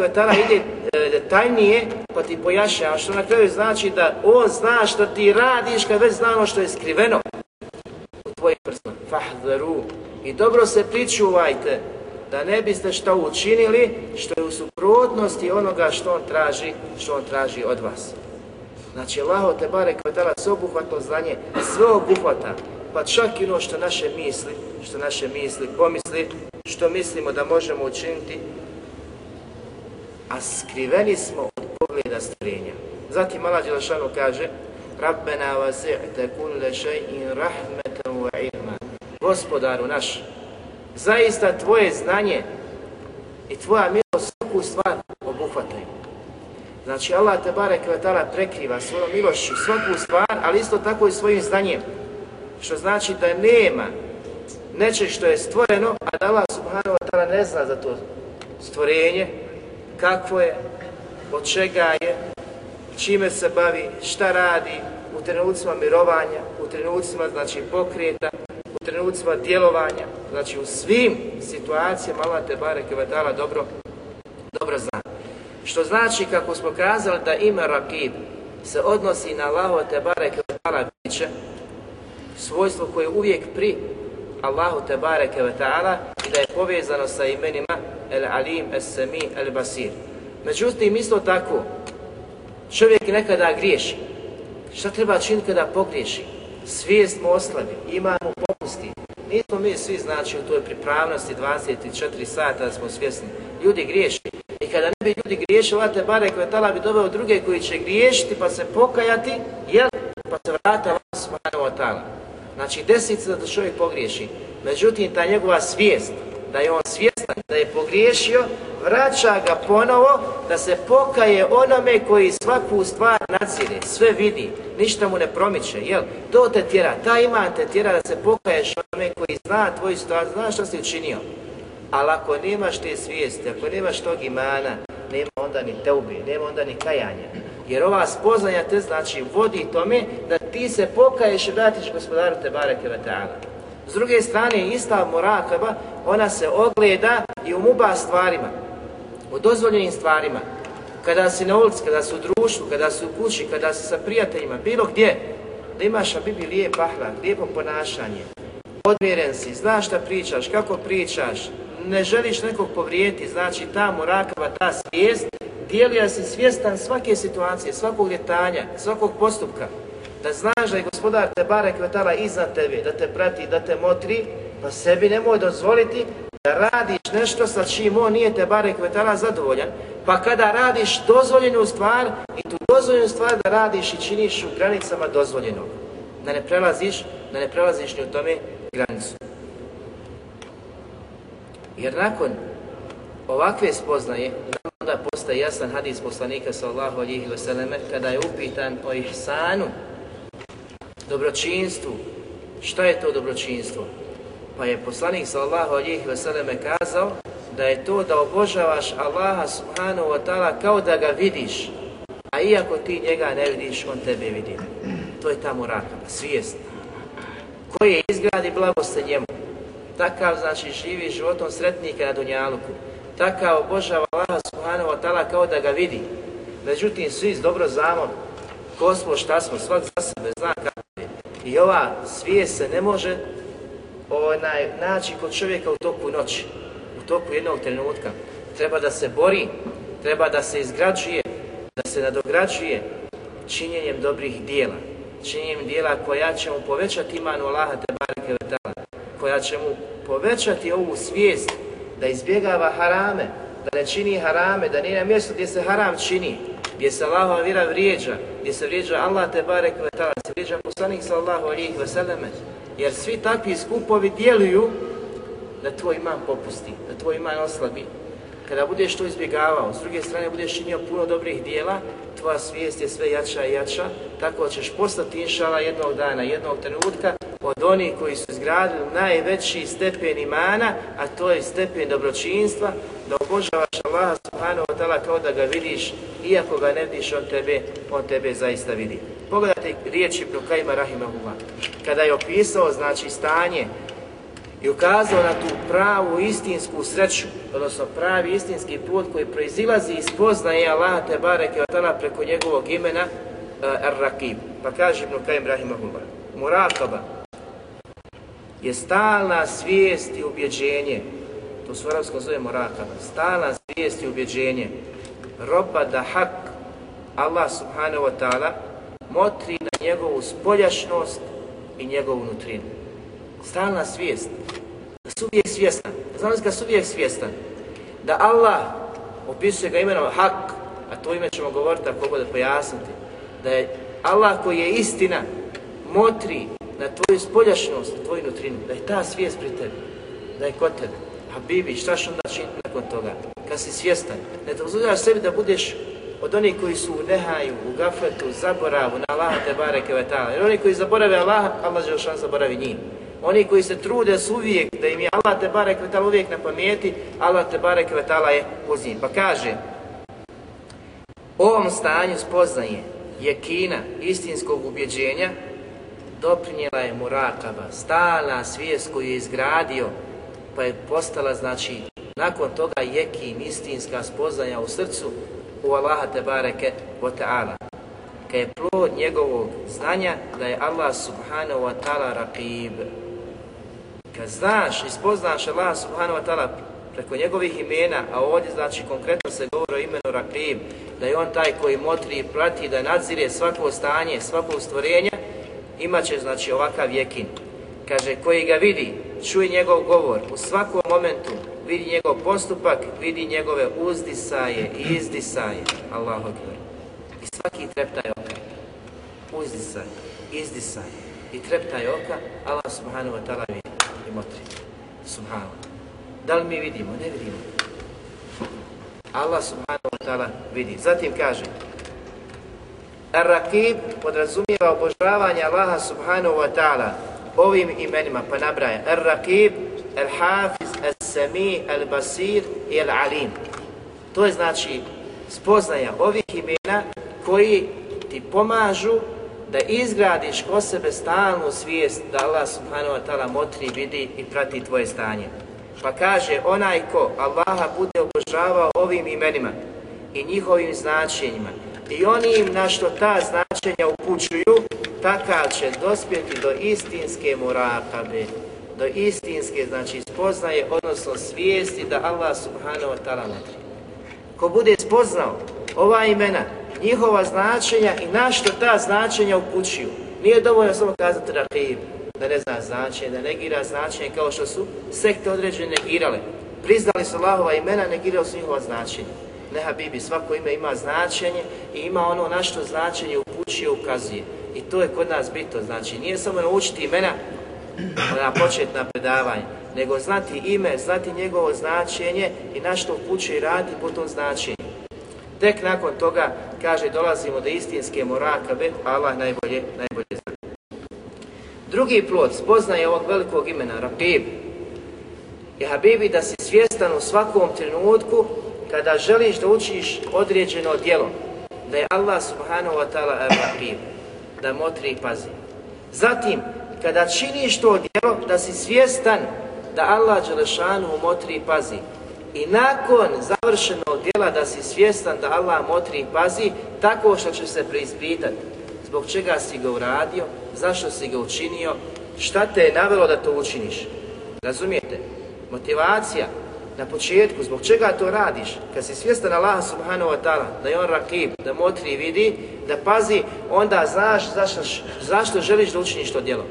ide e, detaljnije pa ti pojašnja što na kraju znači da on zna što ti radiš kad već zna ono što je skriveno u tvojim prsima. Fahzaru. I dobro se pričuvajte da ne biste što učinili što je u suprotnosti onoga što on traži, što on traži od vas. Znači, Allah te bare kvetala sveobuhvatno znanje, sve obuhvata, pa čak i ono što naše misli, što naše misli pomisli, što mislimo da možemo učiniti, a skriveni smo od pogleda stvorenja. Zatim Allah Đelešanu kaže Rabbena vasi'te kulle še'in rahmetan wa ilma. Gospodaru naš, zaista tvoje znanje i tvoja milost svaku stvar obuhvataju. Znači Allah te bare kvetala prekriva svojom milošću svaku stvar, ali isto tako i svojim znanjem. Što znači da nema nečeg što je stvoreno, a da Allah subhanahu wa ta'ala ne zna za to stvorenje, kakvo je, od čega je, čime se bavi, šta radi, u trenucima mirovanja, u trenucima znači pokreta, trenucima djelovanja, znači u svim situacijama Allah te bare kvetala dobro, dobro zna. Što znači, kako smo kazali, da ime Rakib se odnosi na Allahu te bareke ta'ala biće, svojstvo koje je uvijek pri Allahu te bareke ta'ala i da je povezano sa imenima El Alim, El Sami, El Basir. Međutim, isto tako, čovjek nekada griješi. Šta treba činiti kada pogriješi? Svijest mu oslabi, ima mu popusti. Nismo mi svi znači u toj pripravnosti 24 sata da smo svjesni. Ljudi griješi. I kada ne bi ljudi griješili, Allah te bare kvetala bi doveo druge koji će griješiti pa se pokajati, jel? Pa se vrata Allah subhanahu wa ta'ala. Znači desi se da čovjek pogriješi. Međutim, ta njegova svijest, da je on svjestan da je pogriješio, vraća ga ponovo da se pokaje onome koji svaku stvar nadzire, sve vidi, ništa mu ne promiče, jel? To te tjera, ta iman te tjera da se pokaješ onome koji zna tvoju stvar, zna što si učinio. Ali ako nemaš te svijesti, ako nemaš tog imana, nema onda ni teubi, nema onda ni kajanja. Jer ova spoznanja te znači vodi tome da ti se pokaješ i vratiš gospodaru te bareke. S druge strane, ista morakaba, ona se ogleda i u muba stvarima, u dozvoljenim stvarima. Kada si na ulici, kada si u društvu, kada si u kući, kada si sa prijateljima, bilo gdje, da imaš a bibi lijep ahlak, lijepo ponašanje, odmjeren si, znaš šta pričaš, kako pričaš, ne želiš nekog povrijeti, znači ta morakava, ta svijest, dijelija si svjestan svake situacije, svakog djetanja, svakog postupka. Da znaš da je gospodar te bare kvetala iznad tebe, da te prati, da te motri, pa sebi nemoj dozvoliti da radiš nešto sa čim on nije te bare kvetala zadovoljan, pa kada radiš dozvoljenu stvar i tu dozvoljenu stvar da radiš i činiš u granicama dozvoljenog. Da ne prelaziš, da ne prelaziš ni u tome granicu. Jer nakon ovakve spoznaje, onda postaje jasan hadis poslanika sallahu alihi vseleme, kada je upitan o ihsanu, dobročinstvu. Šta je to dobročinstvo? Pa je poslanik sallahu alihi vseleme kazao da je to da obožavaš Allaha subhanahu wa ta'ala kao da ga vidiš, a iako ti njega ne vidiš, on tebe vidi. To je ta murakaba, svijest. Koji izgradi blagoste njemu, Takav znači živi životom sretnika na Dunjaluku. Takav obožava Allah subhanahu wa ta'ala kao da ga vidi. Međutim, svi dobro znamo ko smo, šta smo, svak za sebe zna kako. I ova svijest se ne može onaj, naći kod čovjeka u toku noći, u toku jednog trenutka. Treba da se bori, treba da se izgrađuje, da se nadograđuje činjenjem dobrih dijela. Činjenjem dijela koja će mu povećati imanu Allaha te bareke koja će mu povećati ovu svijest da izbjegava harame, da ne čini harame, da nije na mjestu gdje se haram čini, gdje se Allahova vira vrijeđa, gdje se vrijeđa Allah te barek ve se vrijeđa poslanik sallahu alihi vseleme. Jer svi takvi skupovi djeluju da tvoj iman popusti, da tvoj iman oslabi. kada budeš to izbjegavao, s druge strane budeš činio puno dobrih dijela, tvoja svijest je sve jača i jača, tako ćeš postati inšala jednog dana, jednog trenutka od onih koji su izgradili najveći stepen imana, a to je stepen dobročinstva, da obožavaš Allaha subhanahu wa ta'ala kao da ga vidiš, iako ga ne vidiš, on tebe, on tebe zaista vidi. Pogledajte riječi Kajma Rahimahullah. Kada je opisao, znači, stanje i ukazao na tu pravu istinsku sreću, odnosno pravi istinski put koji proizilazi iz poznaje Allaha te bareke preko njegovog imena uh, Ar-Rakib. Pa kaže Ibn Kajim Rahimahullah, Murakaba je stalna svijest i ubjeđenje, to su arabskom zove Murakaba, stalna svijest i ubjeđenje, roba da hak Allah subhanahu wa ta'ala motri na njegovu spoljašnost i njegovu nutrinu. Stalna svijest. Da su uvijek svjestan. Znam da su uvijek svjestan. Da Allah opisuje ga imenom Hak, a to ime ćemo govoriti ako bude pojasniti. Da je Allah koji je istina, motri na tvoju spoljašnost, tvoju nutrinu. Da je ta svijest pri tebi. Da je kod tebe. A Bibi, šta što onda činiti nakon toga? Kad si svjestan. Ne dozvoljaš sebi da budeš od onih koji su u nehaju, u gafletu, zaboravu na Allaha te bareke ve ta'ala. Jer oni koji zaborave Allaha, Allah Đelšan zaboravi njih. Oni koji se trude su uvijek, da im je Allah te barek ve ta'ala uvijek na pameti, Allah te barek ve ta'ala je uz njim. Pa kaže, ovom stanju spoznaje je kina istinskog ubjeđenja, doprinjela je murakaba, stalna svijest koju je izgradio, pa je postala, znači, nakon toga jekin, istinska spoznanja u srcu, u Allaha te bareke wa ta'ala. Kad je plod njegovog znanja da je Allah subhanahu wa ta'ala raqib. Kad znaš i spoznaš Allah subhanahu wa ta'ala preko njegovih imena, a ovdje znači konkretno se govori o imenu Raqib, da je on taj koji motri i prati, da nadzire svako stanje, svakog stvorenja, imaće znači ovakav jekin. Kaže, koji ga vidi, čuje njegov govor u svakom momentu, vidi njegov postupak, vidi njegove uzdisaje i izdisaje. Allahu akbar. I svaki treptaj oka, uzdisaj, izdisaj i treptaj oka, Allah subhanahu wa ta'ala vidi i motri. Subhanahu. Da li mi vidimo? Ne vidimo. Allah subhanahu wa ta'ala vidi. Zatim kaže, Ar-Rakib podrazumijeva obožavanje Allaha subhanahu wa ta'ala ovim imenima, pa nabraja Ar-Rakib, Al-Hafiz, Al-Sami, Al-Basir i Al-Alim. To je znači spoznaja ovih imena koji ti pomažu da izgradiš ko sebe stalnu svijest da Allah subhanahu wa ta'ala motri, vidi i prati tvoje stanje. Pa kaže, onaj ko Allaha bude obožavao ovim imenima i njihovim značenjima i onim na što ta značenja upućuju, takav će dospjeti do istinske murakabe, do istinske, znači spoznaje, odnosno svijesti da Allah subhanahu wa ta'ala motri. Ko bude spoznao ova imena, njihova značenja i na što ta značenja upućuju, nije dovoljno samo kazati rakib, da ne zna značenje, da negira značenje kao što su sekte određene negirale. Priznali su Allahova imena, negirali su njihova značenja. Ne Habibi, svako ime ima značenje i ima ono na što značenje upućuje, ukazuje. I to je kod nas bito, znači nije samo naučiti imena na početna predavanja, nego znati ime, znati njegovo značenje i na što upućuje i radi po tom značenju. Tek nakon toga, kaže, dolazimo do istinske morakabe, Allah najbolje, najbolje zna. Drugi plod spoznaje ovog velikog imena, Rabib, je Habibi da si svjestan u svakom trenutku kada želiš da učiš određeno djelo, da je Allah subhanahu wa ta'ala Rabib, da motri i pazi. Zatim, kada činiš to djelo, da si svjestan da Allah Đelešanu motri i pazi. I nakon završenog djela da si svjestan da Allah motri i pazi, tako što će se preispitati zbog čega si ga uradio, zašto si ga učinio, šta te je navelo da to učiniš. Razumijete? Motivacija na početku, zbog čega to radiš, kad si svjestan Allaha subhanahu wa ta'ala, da je on rakib, da motri i vidi, da pazi, onda znaš zašto, zašto želiš da učiniš to djelo.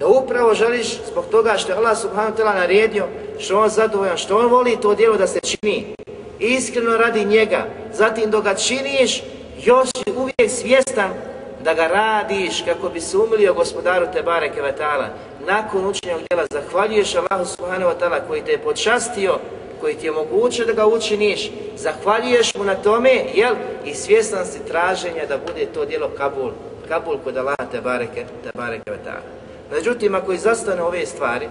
Da upravo želiš zbog toga što je Allah subhanahu wa ta'ala naredio, što on zadovoljan, što on voli to djelo da se čini. Iskreno radi njega. Zatim dok ga činiš, još si uvijek svjestan da ga radiš kako bi se umilio gospodaru te bareke ve ta'ala. Nakon učenja djela zahvaljuješ Allahu subhanahu wa ta'ala koji te je počastio koji ti je omogućio da ga učiniš, zahvaljuješ mu na tome, jel? I svjestan si traženja da bude to djelo kabul, kabul kod Allaha te bareke, te bareke Međutim, ako izastane ove stvari,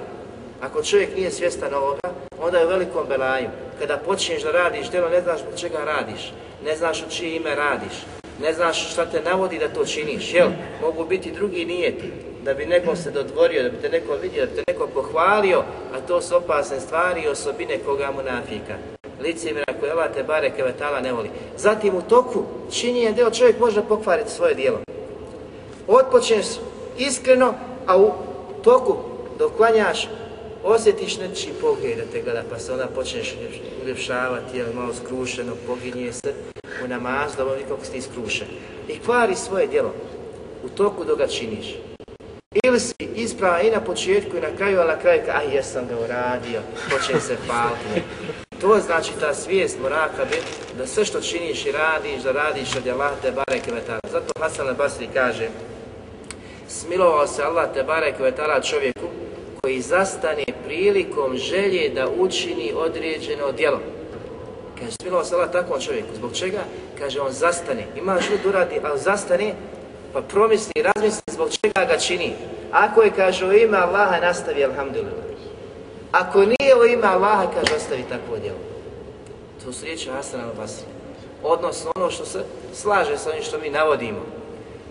ako čovjek nije svjestan ovoga, onda je u velikom belaju. Kada počneš da radiš djelo, ne znaš čega radiš, ne znaš u čije ime radiš, ne znaš šta te navodi da to činiš, jel? Mogu biti drugi nijeti, da bi nekom se dodvorio, da bi te neko vidio, da bi te neko pohvalio, a to su opasne stvari i osobine koga mu nafika. Licemira koje Allah te bare kevetala ne voli. Zatim u toku činjenja djela čovjek može pokvariti svoje djelo. Otpočneš iskreno, a u toku dok klanjaš osjetiš nečiji pogled da te gleda, pa se onda počneš uljepšavati, jel, malo skrušeno, poginje se u namaz, da nikako si ti skrušen. I kvari svoje djelo u toku dok ga činiš. Ili si isprava i na početku i na kraju, ali na kraju ka, aj jesam ga uradio, počne se paliti. To znači ta svijest moraka biti da sve što činiš i radiš, da radiš od Allah te bareke Zato Hasan al-Basri kaže, smilovao se Allah te bareke čovjeku koji zastane prilikom želje da učini određeno djelo. Kaže, se Allah takvom čovjeku. Zbog čega? Kaže, on zastane. Ima da uradi, ali zastane, pa promisli, razmisli zbog čega ga čini. Ako je, kaže, u ime Allaha, nastavi, alhamdulillah. Ako nije u ime Allaha, kaže, ostavi takvo djelo. To su riječi Hasan al-Basri. Odnosno ono što se slaže sa onim što mi navodimo.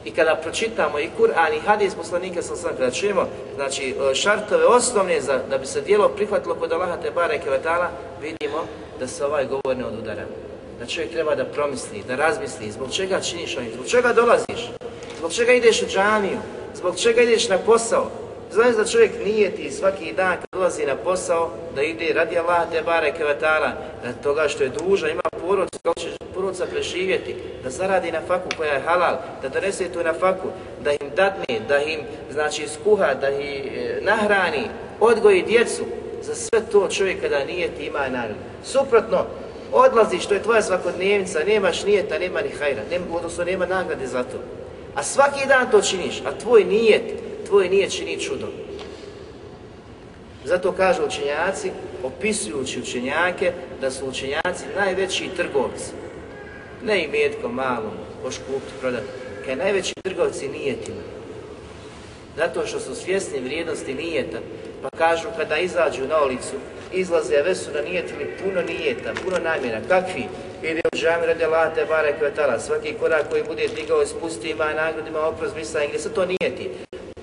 I kada pročitamo i Kur'an i hadis poslanika sa sam, kada čujemo znači, e, šartove osnovne za, da bi se dijelo prihvatilo kod Allaha te bare kevetala, vidimo da se ovaj govor ne odudara. Da čovjek treba da promisli, da razmisli zbog čega činiš ovim, zbog čega dolaziš, zbog čega ideš u džamiju, zbog čega ideš na posao. Znaš da čovjek nije ti svaki dan kad dolazi na posao, da ide radi Allaha te bare kevetala, da toga što je dužan, ima porod, kako će porodca preživjeti, da zaradi na faku koja je halal, da donese tu na faku, da im dadne, da im znači skuha, da ih e, nahrani, odgoji djecu, za sve to čovjek kada nije ti ima nagradu. Suprotno, odlaziš, to je tvoja svakodnevnica, nemaš nijeta, nema ni hajra, nema, odnosno nema nagrade za to. A svaki dan to činiš, a tvoj nijet, tvoj nijet čini čudo. Zato kažu učenjaci, opisujući učenjake, da su učenjaci najveći trgovci. Ne i metkom malom, poš prodati. Kaj najveći trgovci nijetima. Zato što su svjesni vrijednosti nijeta. Pa kažu kada izađu na ulicu, izlaze, a već su nanijetili puno nijeta, puno namjera. Kakvi? Ide u džami radi late, bare kvetala. Svaki korak koji bude digao i spusti ima nagradu, ima oprost, misla, gdje se to nijeti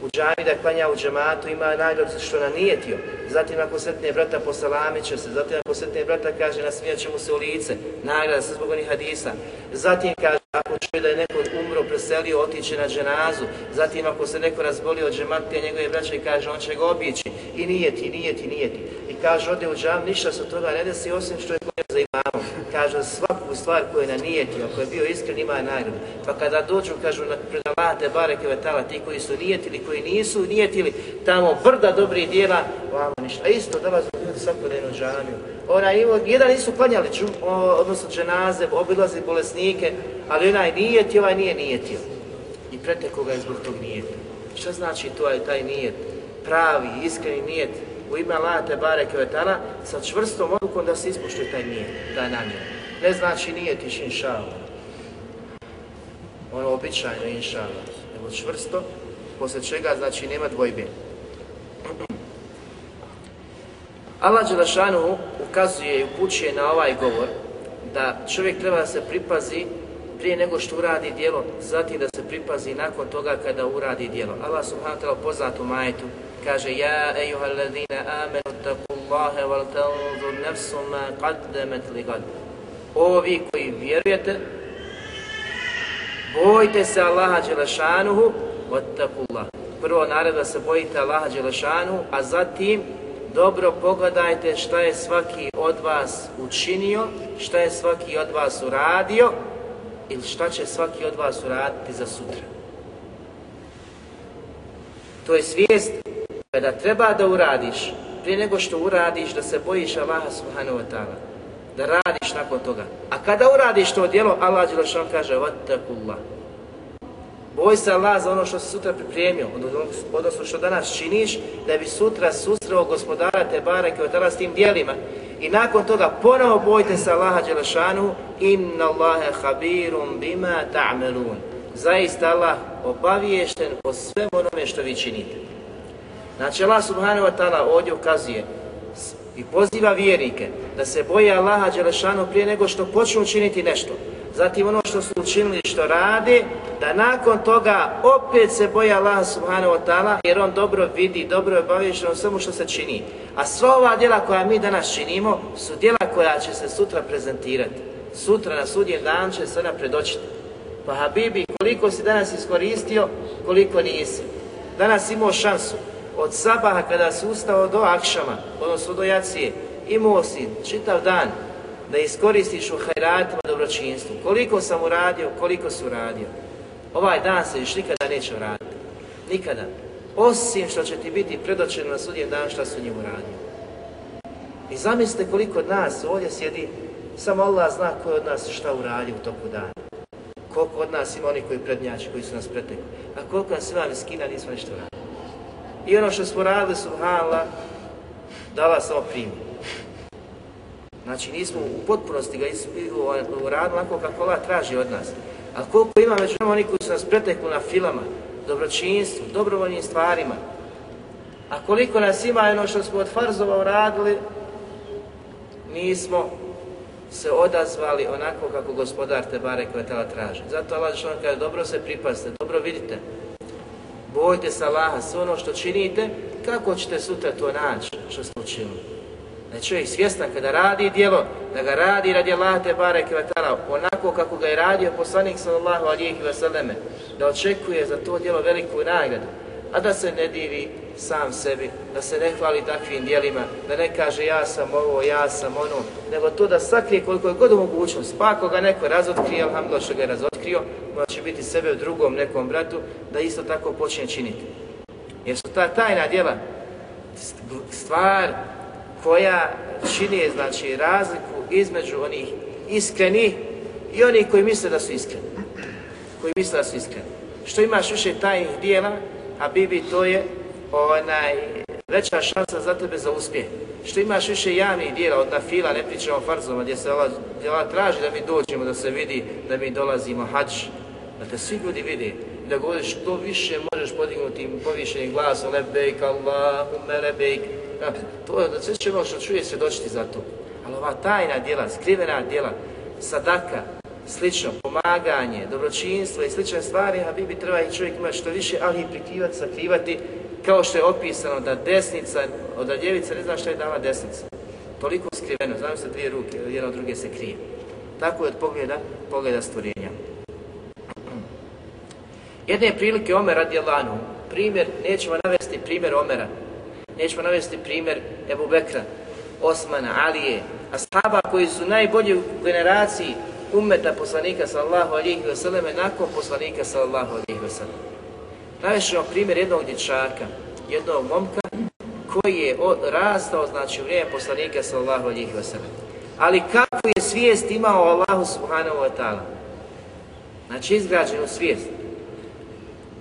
u džami da klanja u džematu ima nagradu što nanijetio. Zatim ako sretne brata posalamit će se, zatim ako sretne brata kaže nasmijat će mu se u lice, nagrada se zbog onih hadisa. Zatim kaže ako čuje da je neko umro, preselio, otiće na dženazu. Zatim ako se neko razbolio od džematke njegove braće kaže on će ga obići i nijeti, nijeti, nijeti. Kaže ode u džam, ništa se od toga ne desi osim što je za imamom. Kaže svaku stvar koju je nanijetio, ako je bio iskren ima nagradu. Pa kada dođu, kažu pred Allah te bareke vetala, ti koji su nijetili, koji nisu nijetili, tamo brda dobrih dijela, vamo ništa. A isto dolaze ljudi svakodnevno džamiju. Onaj, jedan nisu klanjali, odnosno dženaze, obilazi bolesnike, ali onaj nijeti, ovaj nije nijetio. I preteko ga je zbog tog nijeta. Šta znači to taj nijet? Pravi, iskreni nijet u ime Allah te bareke sa čvrstom odlukom da se ispuštuje taj nijet, taj namjer. Ne znači nije tiš inšala. Ono običajno inšala. Nego čvrsto, poslije čega znači nema dvojbe. Allah Đelešanu ukazuje i upućuje na ovaj govor da čovjek treba da se pripazi prije nego što uradi djelo, zatim da se pripazi nakon toga kada uradi djelo. Allah subhanahu wa ta'ala majetu kaže Ja ejuha alladhina amenu taku Allahe wal tanzur nefsu ma qaddemet li gad. Ovi koji vjerujete, bojte se Allaha Đelešanuhu Allah. Prvo naredba se bojite Allaha Đelešanuhu, a zatim dobro pogledajte šta je svaki od vas učinio, šta je svaki od vas uradio ili šta će svaki od vas uraditi za sutra. To je svijest kada treba da uradiš, prije nego što uradiš, da se bojiš Allaha subhanahu wa ta'ala. Da radiš nakon toga. A kada uradiš to djelo, Allah Đelešan kaže Vattakullah. Boj se Allah za ono što si sutra pripremio, odnosno što danas činiš, da bi sutra susreo gospodara te bareke od s tim djelima. I nakon toga ponovo bojte se Allaha Đelešanu, inna Allahe habirum bima ta'melun. Zaista Allah obaviješten o svem onome što vi činite. Znači Allah subhanahu wa ta'ala ovdje ukazuje i poziva vjernike da se boje Allaha Đelešanu prije nego što počnu činiti nešto. Zatim ono što su učinili što rade, da nakon toga opet se boje Allaha subhanahu wa ta'ala jer on dobro vidi, dobro je obavješten o svemu što se čini. A sva ova djela koja mi danas činimo su djela koja će se sutra prezentirati. Sutra na sudjen dan će se ona predočiti. Pa Habibi, koliko si danas iskoristio, koliko nisi. Danas imao šansu od sabaha kada si ustao do akšama, odnosno do jacije, imao si čitav dan da iskoristiš u hajratima dobročinstvu. Koliko sam uradio, koliko si uradio. Ovaj dan se još nikada neće vratiti. Nikada. Osim što će ti biti predočeno na sudjen dan šta su njemu uradio. I zamislite koliko od nas ovdje sjedi, samo Allah zna ko od nas šta uradio u toku dana. Koliko od nas ima oni koji prednjači, koji su nas pretekli. A koliko nas ima miskina, nismo ništa uradili. I ono što smo radili, subhanallah, da vas samo primi. Znači nismo u potpunosti ga uradili onako kako Allah traži od nas. A koliko ima među nama oni koji su nas pretekli na filama, dobročinstvu, dobrovoljnim stvarima. A koliko nas ima ono što smo od farzova uradili, nismo se odazvali onako kako gospodar te bare tela traži. Zato Allah kaže, dobro se pripazite, dobro vidite. Bojte se Allaha, sve ono što činite, kako ćete sutra to naći što ste učinili. Da je čovjek svjestan kada radi djelo, da ga radi radi Allaha te bare kvetala, onako kako ga je radio poslanik sallallahu alihi vseleme, da očekuje za to djelo veliku nagradu, a da se ne divi sam sebi, da se ne hvali takvim dijelima, da ne kaže ja sam ovo, ja sam ono, nego to da sakrije koliko je god mogućnost, pa ako ga neko razotkrije, alhamdulillah što ga je razotkrio, možda će biti sebe u drugom nekom bratu, da isto tako počne činiti. Jer su ta tajna djela stvar koja čini znači razliku između onih iskrenih i onih koji misle da su iskreni. Koji misle da su iskreni. Što imaš više tajnih dijela, a Bibi to je onaj, veća šansa za tebe za uspjeh. Što imaš više javnih dijela od nafila, ne pričamo farzoma, gdje se ova, traži da mi dođemo, da se vidi da mi dolazimo hađ, da te svi ljudi vidi da govoriš što više možeš podignuti im povišenim glasom, lebejk, Allahumme, lebejk. To je da sve ćemo što čuje svjedočiti za to. Ali ova tajna djela, skrivena djela, sadaka, slično, pomaganje, dobročinstvo i slične stvari, a bi treba i čovjek imati što više, ali i prikrivati, sakrivati, kao što je opisano da desnica, od ljevice ne zna šta je dala desnica. Toliko skriveno, znam se dvije ruke, jedna od druge se krije. Tako je od pogleda, pogleda stvorenja. Jedne prilike Omer radi Alanu, primjer, nećemo navesti primjer Omera, nećemo navesti primjer Ebu Bekra, Osmana, Alije, ashaba koji su najbolji u generaciji ummeta poslanika sallallahu alihi vseleme nakon poslanika sallallahu alihi vseleme. Navešemo primjer jednog dječaka, jednog momka koji je rastao znači u vrijeme poslanika sallallahu alihi vseleme. Ali kakvu je svijest imao Allahu subhanahu wa ta'ala? Znači izgrađenu svijest.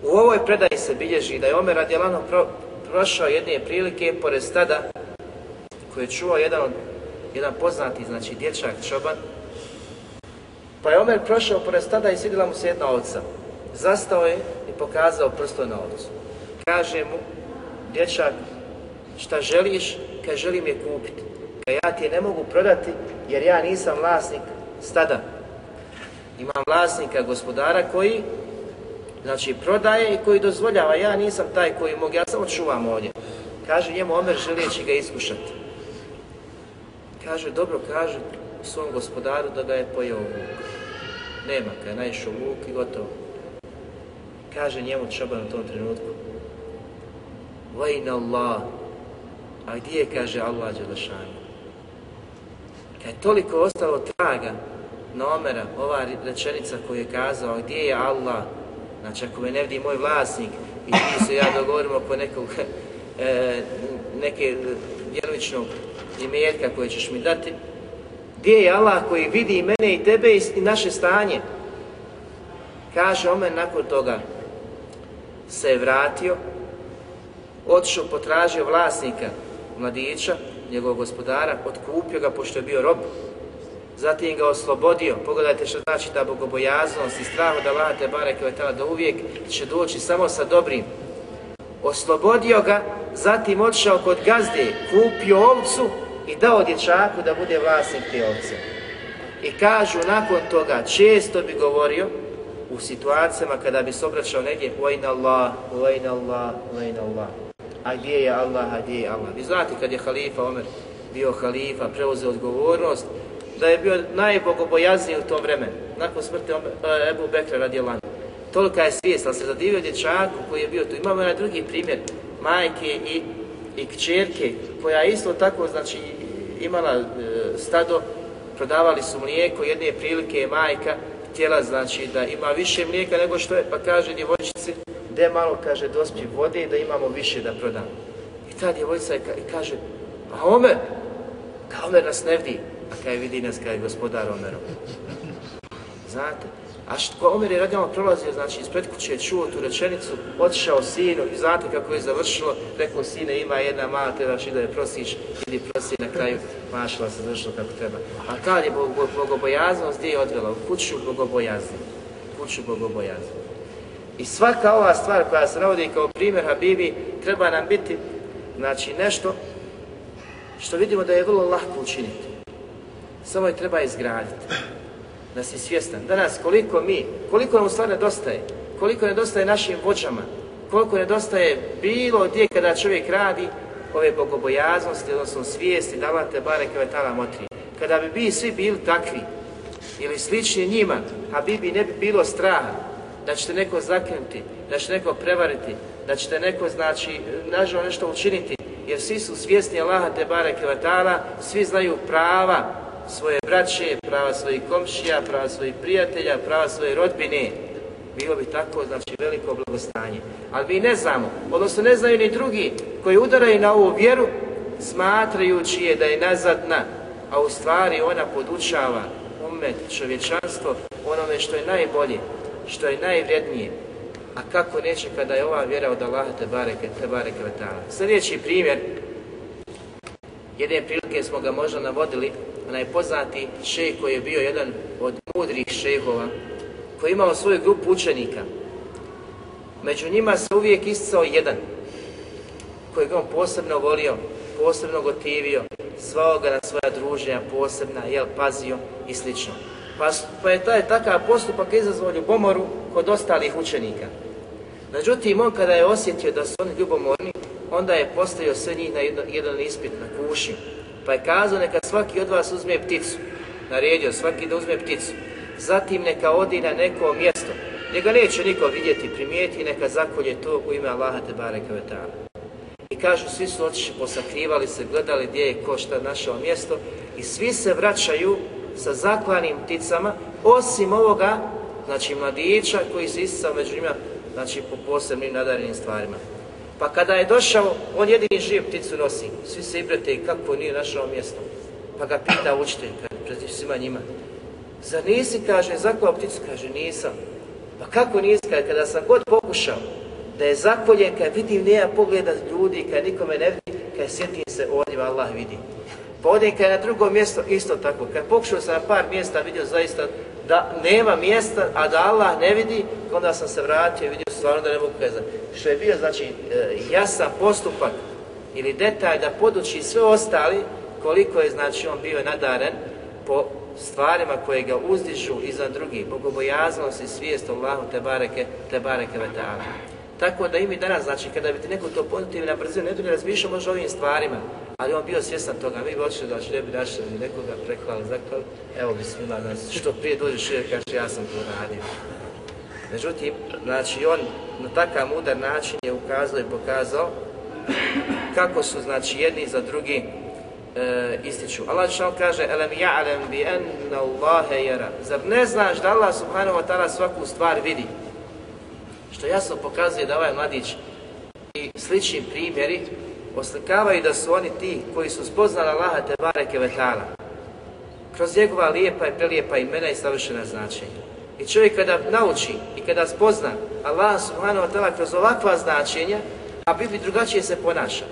U ovoj predaji se bilježi da je Omer radijalano pro, prošao jedne prilike pored stada koje je čuo jedan, jedan poznati, znači dječak čoban, pa je Omer prošao pored stada i svidjela mu se jedna ovca. Zastao je i pokazao prstom na ovcu. Kaže mu, dječak, šta želiš? Kaže, želim je kupiti. Kaže, ja ti je ne mogu prodati jer ja nisam vlasnik stada. Imam vlasnika, gospodara koji znači prodaje i koji dozvoljava, ja nisam taj koji mogu, ja samo čuvam ovdje. Kaže njemu Omer želijeći ga iskušati. Kaže, dobro, kaže svom gospodaru da ga je pojeo. Nema ga, naišao vuk i gotovo. Kaže njemu čoban u tom trenutku, Vajna Allah, a gdje je, kaže Allah Đelešanu? Kad je toliko ostalo traga na Omera, ova rečenica koju je kazao, gdje je Allah, Znači ako me ne vidi moj vlasnik i ti se ja dogovorimo oko nekog, e, neke djelovičnog imetka koje ćeš mi dati, gdje je Allah koji vidi mene i tebe i naše stanje? Kaže Omer nakon toga se je vratio, otišao, potražio vlasnika mladića njegovog gospodara, otkupio ga pošto je bio rob, zatim ga oslobodio. Pogledajte što znači ta bogobojaznost i strah od Allaha te bareke da uvijek će doći samo sa dobrim. Oslobodio ga, zatim otišao kod gazde, kupio ovcu i dao dječaku da bude vlasnik te ovce. I kažu nakon toga, često bi govorio u situacijama kada bi se obraćao negdje Vajna Allah, Vajna Allah, Vajna Allah. A gdje je Allah, a gdje je Allah? Vi znate kad je halifa Omer bio halifa, preuzeo odgovornost, da je bio najbogobojazniji u tom vremenu, nakon smrti e, Ebu Bekra radi Allah. Tolika je svijest, ali se zadivio dječaku koji je bio tu. Imamo jedan drugi primjer, majke i, i kćerke, koja je isto tako, znači, imala e, stado, prodavali su mlijeko, jedne prilike je majka htjela, znači, da ima više mlijeka nego što je, pa kaže djevojčici, de malo, kaže, dospije vode da imamo više da prodamo. I ta djevojčica kaže, a Omer, kao Omer nas ne vidi, a kaj vidi nas kaj gospodar Omerom. Znate, a što Omer je radijamo prolazio, znači ispred kuće je čuo tu rečenicu, otišao sinu i znate kako je završilo, rekao sine ima jedna mala, trebaš i da je prosiš, idi prosi na kraju, mašala se završilo kako treba. A kad je bogobojaznost, gdje je odvela? U kuću bogobojazni. Kuću bogobojazni. I svaka ova stvar koja se navodi kao primjer Habibi, treba nam biti znači nešto što vidimo da je vrlo lako učiniti. Samo je treba izgraditi. Da si svjestan. Danas koliko mi, koliko nam u stvari nedostaje, koliko nedostaje našim vođama, koliko nedostaje bilo gdje kada čovjek radi ove bogobojaznosti, odnosno svijesti, davate bare kvetala motri. Kada bi vi svi bili takvi, ili slični njima, a bi bi ne bi bilo straha, da ćete neko zakrenuti, da će neko prevariti, da ćete neko, znači, nažal nešto učiniti, jer svi su svjesni Allaha te bare svi znaju prava svoje braće, prava svojih komšija, prava svojih prijatelja, prava svoje rodbine. Bilo bi tako, znači, veliko blagostanje. Ali mi ne znamo, odnosno ne znaju ni drugi koji udaraju na ovu vjeru, smatrajući je da je nazadna, a u stvari ona podučava umet, čovječanstvo, onome što je najbolje, što je najvrednije. A kako neće kada je ova vjera od Allaha te bareke, te bareke Sljedeći primjer, jedne prilike smo ga možda navodili, onaj poznati šejh koji je bio jedan od mudrih šejhova, koji je imao svoju grupu učenika. Među njima se uvijek isticao jedan, kojeg on posebno volio, posebno gotivio, zvao ga na svoja druženja posebna, jel, pazio i slično. Pa, pa je taj takav postupak izazvao ljubomoru kod ostalih učenika. Međutim, on kada je osjetio da su oni ljubomorni, onda je postavio sve njih na jedan ispit na kuši. Pa je kazao neka svaki od vas uzme pticu. Naredio svaki da uzme pticu. Zatim neka odi na neko mjesto. Njega neće niko vidjeti, primijeti, neka zakolje to u ime Allaha te bareka I kažu, svi su otišli, posakrivali se, gledali gdje je ko šta našao mjesto i svi se vraćaju sa zaklanim pticama, osim ovoga, znači mladića koji se isticao među njima, znači po posebnim nadarenim stvarima. Pa kada je došao, on jedini živ pticu nosi. Svi se ibrate i kako nije našao mjesto. Pa ga pita učitelj, pred svima njima. Zar nisi, kaže, zaklao pticu? Kaže, nisam. Pa kako nisi, kada sam god pokušao da je zakoljen, kad vidim nema pogleda ljudi, kad nikome ne vidi, kad sjetim se ovdje Allah vidi. Pa ovdje kad je na drugo mjesto isto tako. Kad pokušao sam na par mjesta vidio zaista da nema mjesta, a da Allah ne vidi, onda sam se vratio i vidio stvarno da ne mogu kazati. Što je bio, znači, e, jasan postupak ili detalj da poduči sve ostali koliko je, znači, on bio nadaren po stvarima koje ga uzdižu iza drugih, bogobojaznost i svijest Allahu te bareke, te bareke Tako da i mi danas, znači, kada bi ti neko to ponutio na brzinu, ne bi razmišljao možda o ovim stvarima, ali on bio svjestan toga, mi bi otišli da ne bi našli nekoga preklali, zaklali, evo bismillah, znači, što prije dođeš i kaže ja sam to radio. Međutim, znači on na takav mudar način je ukazao i pokazao kako su znači jedni za drugi e, ističu. Allah što kaže Elem ja'lem bi enna Allahe jera. Zar ne znaš da Allah subhanahu wa ta'ala svaku stvar vidi? Što jasno pokazuje da ovaj mladić i slični primjeri oslikavaju da su oni ti koji su spoznali Allaha te bareke vetala kroz njegova lijepa i prelijepa imena i savršena značenja. I čovjek kada nauči i kada spozna Allah subhanahu wa ta'ala kroz ovakva značenja, a Bibi drugačije se ponaša.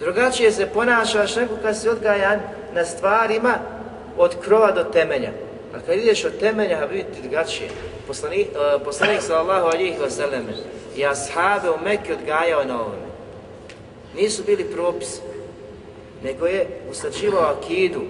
Drugačije se ponašaš nego kad si odgajan na stvarima od krova do temelja. A kad ideš od temelja, vidite drugačije. Poslanik, uh, poslanik sallallahu alihi wasallam i ashabe u Mekke odgajao na ovome. Nisu bili propisi, nego je usačivao akidu,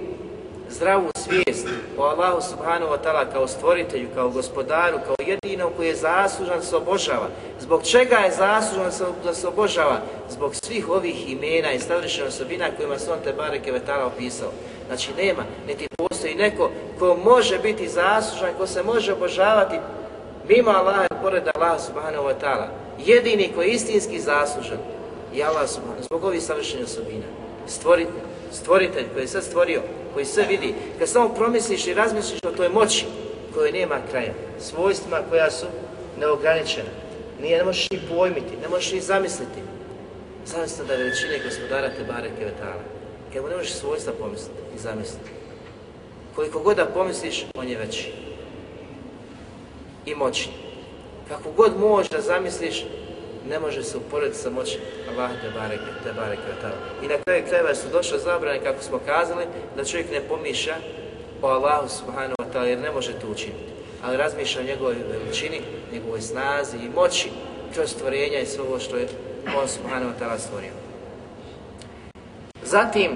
zdravu svijest o Allahu subhanahu wa ta'ala kao stvoritelju, kao gospodaru, kao jedinom koji je zaslužan se obožava. Zbog čega je zaslužan da se obožava? Zbog svih ovih imena i savršenih osobina kojima se on te bareke vetala opisao. Znači nema, niti postoji neko ko može biti zaslužan, ko se može obožavati mimo Allaha i pored Allaha subhanahu wa ta'ala. Jedini koji je istinski zaslužan je Allah subhanahu zbog ovih savršenih osobina. Stvoritelj, stvoritelj koji je sve stvorio, koji sve vidi, kad samo promisliš i razmisliš o toj moći kojoj nema kraja, svojstvima koja su neograničena, nije, ne možeš ni pojmiti, ne možeš ni zamisliti. Zamislite da veličine gospodara te bareke vetala. Kad mu ne možeš svojstva pomisliti i zamisliti. Koliko god da pomisliš, on je veći. I moćni. Kako god možeš da zamisliš, ne može se uporediti sa moći Allah te bareke, te bareke I na kraju krajeva su došle zabrane, kako smo kazali, da čovjek ne pomišlja o Allahu subhanahu wa ta'ala, jer ne može to učiniti. Ali razmišlja o njegovoj veličini, njegovoj snazi i moći kroz stvorenja i sve ovo što je on subhanahu wa ta'ala stvorio. Zatim,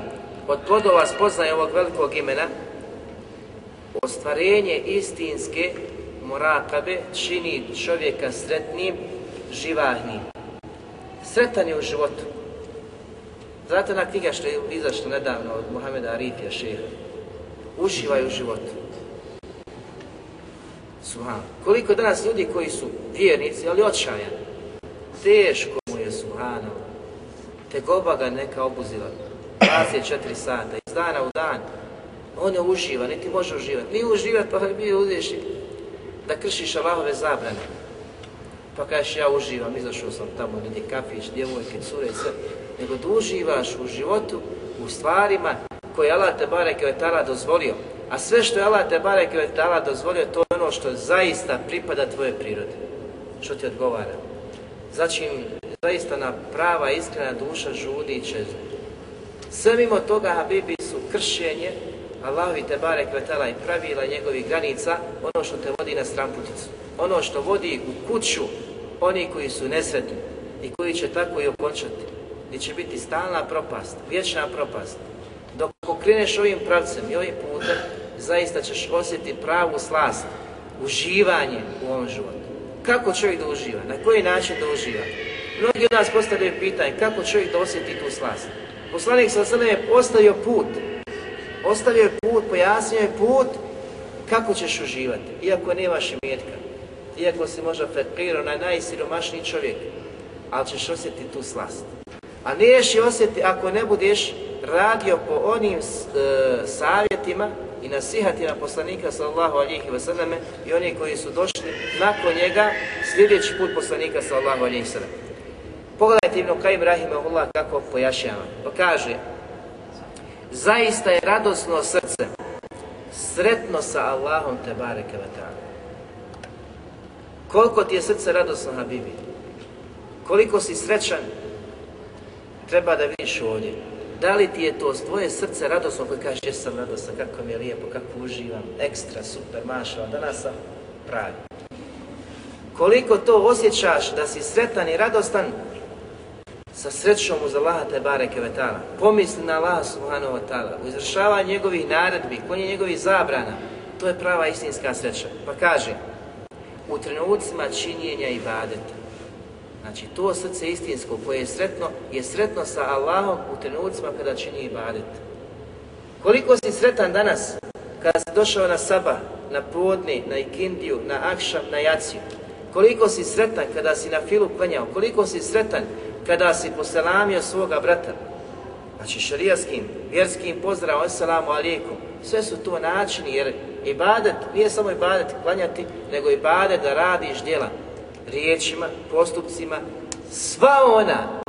od plodova spoznaje ovog velikog imena, ostvarenje istinske morakabe čini čovjeka sretnim živahni. Sretan je u životu. Zato na knjiga što je izašla nedavno od Mohameda Arifija šeha. Uživaj u životu. Suhan. Koliko danas ljudi koji su vjernici, ali očajan, teško mu je Suhana. Te goba ga neka obuzila. 24 sata, iz dana u dan. On ne uživa, niti može uživati. Nije uživati, pa bi uzeš da kršiš Allahove zabrane. Pa kažeš ja uživam, izašao sam tamo, vidi kafić, djevojke, cure i sve. Nego da uživaš u životu, u stvarima koje Allah te bareke je tala dozvolio. A sve što je Allah te bareke je tala dozvolio, to je ono što zaista pripada tvoje prirode. Što ti odgovara. Znači, zaista na prava, iskrena duša žudi i. Sve mimo toga, Habibi, su kršenje Allahovi te barek i pravila njegovih granica, ono što te vodi na stramputicu. Ono što vodi u kuću oni koji su nesretni i koji će tako i okončati, gdje će biti stalna propast, vječna propast. Dok okreneš ovim pravcem i ovim putem, zaista ćeš osjetiti pravu slast, uživanje u ovom životu. Kako čovjek da uživa? Na koji način da uživa? Mnogi od nas postavljaju pitanje kako čovjek da osjeti tu slast. Poslanik sa sada je postavio put, ostavio je put, pojasnio je put kako ćeš uživati, iako nemaš imetka iako si možda fakir, na najsiromašniji čovjek, ali ćeš osjetiti tu slast. A niješ je osjetiti ako ne budeš radio po onim e, savjetima i nasihatima poslanika sallallahu alihi wasallam i oni koji su došli nakon njega sljedeći put poslanika sallallahu alihi wasallam. Pogledajte Ibn Kajim Rahimahullah kako pojašnjava. Pa kaže, zaista je radosno srce, sretno sa Allahom te bareke koliko ti je srce radosno, Habibi? Koliko si srećan? Treba da vidiš ovdje. Da li ti je to tvoje srce radosno koje kažeš jesam radosno, kako mi je lijepo, kako uživam, ekstra, super, mašala, danas sam pravi. Koliko to osjećaš da si sretan i radostan sa srećom uz Allaha te bareke vetala. Pomisli na Allaha subhanahu wa ta'ala, u njegovih naredbi, konje njegovih zabrana. To je prava istinska sreća. Pa kaže, u trenucima činjenja i badeta. Znači to srce istinsko koje je sretno, je sretno sa Allahom u trenucima kada čini i badet. Koliko si sretan danas kada si došao na Saba, na Podni, na Ikindiju, na Akšam, na Jaciju? Koliko si sretan kada si na filu klanjao? Koliko si sretan kada si poselamio svoga brata? Znači šarijaskim, vjerskim pozdravom, assalamu alaikum. Sve su to načini jer Ibadet nije samo ibadet klanjati, nego ibadet da radiš djela riječima, postupcima, sva ona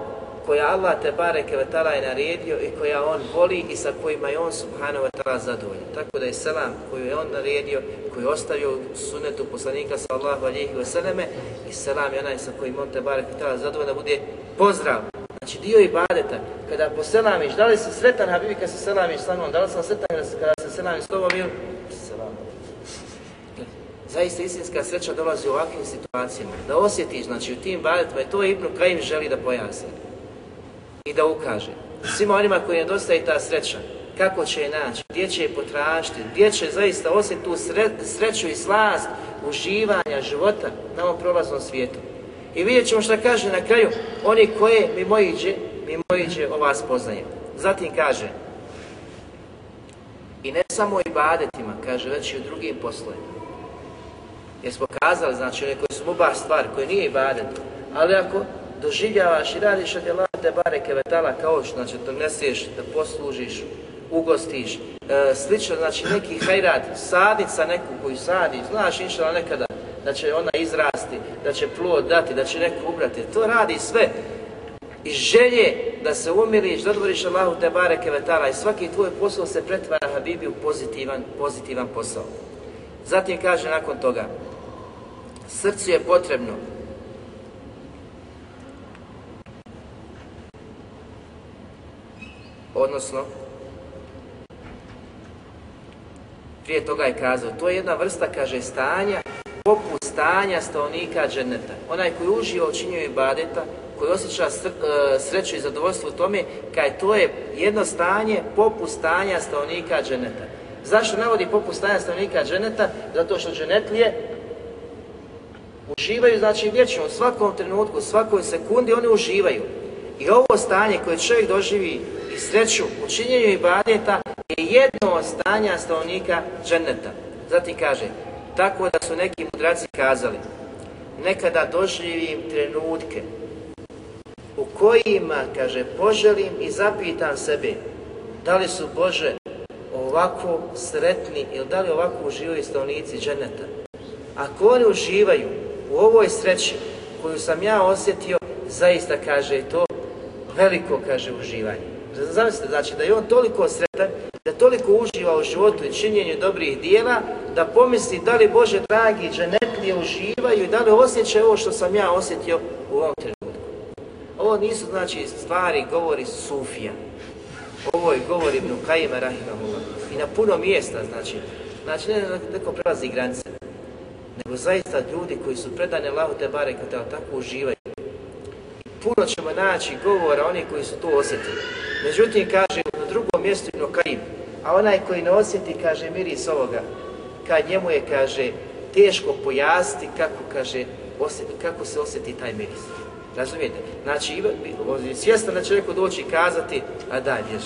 koja Allah te bareke ve je naredio i koja on voli i sa kojima je on subhanahu wa ta'ala zadovoljan. Tako da je selam koju je on naredio, koji je ostavio sunetu poslanika sallallahu alihi wa sallame i selam je onaj sa kojim on te bareke ve zadovoljan da bude pozdrav. Znači dio ibadeta, kada poselamiš, da li si sretan Habibi kad se selamiš sa mnom, da li sam sretan kada se selamiš s tobom ili. Zaista istinska sreća dolazi u ovakvim situacijama. Da osjetiš, znači u tim ibadetima, i to Ibn Kajim želi da pojasni i da ukaže. Svima onima koji nedostaje ta sreća, kako će je naći, gdje će je potražiti, gdje će zaista osjetiti tu sreću i slast uživanja života na ovom prolaznom svijetu. I vidjet ćemo što kaže na kraju, oni koje mimo iđe, mimo iđe o vas poznaje. Zatim kaže, i ne samo u ibadetima, kaže, već i u drugim poslovima. Jer smo kazali, znači, one koji su mubah stvari, koje nije ibadet, ali ako doživljavaš i radiš od te bare kevetala kao što znači doneseš, da poslužiš, ugostiš, e, slično znači neki hajrat, sadnica neku koju sadi, znaš inšala nekada da će ona izrasti, da će plod dati, da će neko ubrati, to radi sve iz želje da se umiriš, da odvoriš Allahu te bare kevetala i svaki tvoj posao se pretvara Habibi u pozitivan, pozitivan posao. Zatim kaže nakon toga, srcu je potrebno odnosno prije toga je kazao, to je jedna vrsta, kaže, stanja, poput stanja stanovnika dženeta. Onaj koji uživa u činjenju ibadeta, koji osjeća e, sreću i zadovoljstvo u tome, kaj to je jedno stanje poput stanja stanovnika dženeta. Zašto navodi poput stanja stanovnika dženeta? Zato što dženetlije uživaju, znači vječno, u svakom trenutku, u svakoj sekundi oni uživaju. I ovo stanje koje čovjek doživi i sreću u činjenju ibadeta je jedno od stanja stanovnika dženeta. Zatim kaže, tako da su neki mudraci kazali, nekada doživim trenutke u kojima, kaže, poželim i zapitam sebe da li su Bože ovako sretni ili da li ovako uživaju stanovnici dženeta. Ako oni uživaju u ovoj sreći koju sam ja osjetio, zaista kaže to veliko, kaže, uživanje. Zamislite, znači da je on toliko sretan, da toliko uživa u životu i činjenju dobrih dijela, da pomisli da li Bože dragi dženetlije uživaju i da li osjećaju ovo što sam ja osjetio u ovom trenutku. Ovo nisu znači stvari, govori Sufija. Ovo je govor Ibn Kajima Rahimahullah. I na puno mjesta, znači, znači ne neko prelazi granice, nego zaista ljudi koji su predani Allahu te bare tako uživaju puno ćemo naći govora oni koji su to osjetili. Međutim, kaže na drugom mjestu Ibn Kajim, a onaj koji ne osjeti, kaže, miris ovoga, kad njemu je, kaže, teško pojasniti kako, kaže, osjeti, kako se osjeti taj miris. Razumijete? Znači, svjestan da će neko doći kazati, a daj, bjež.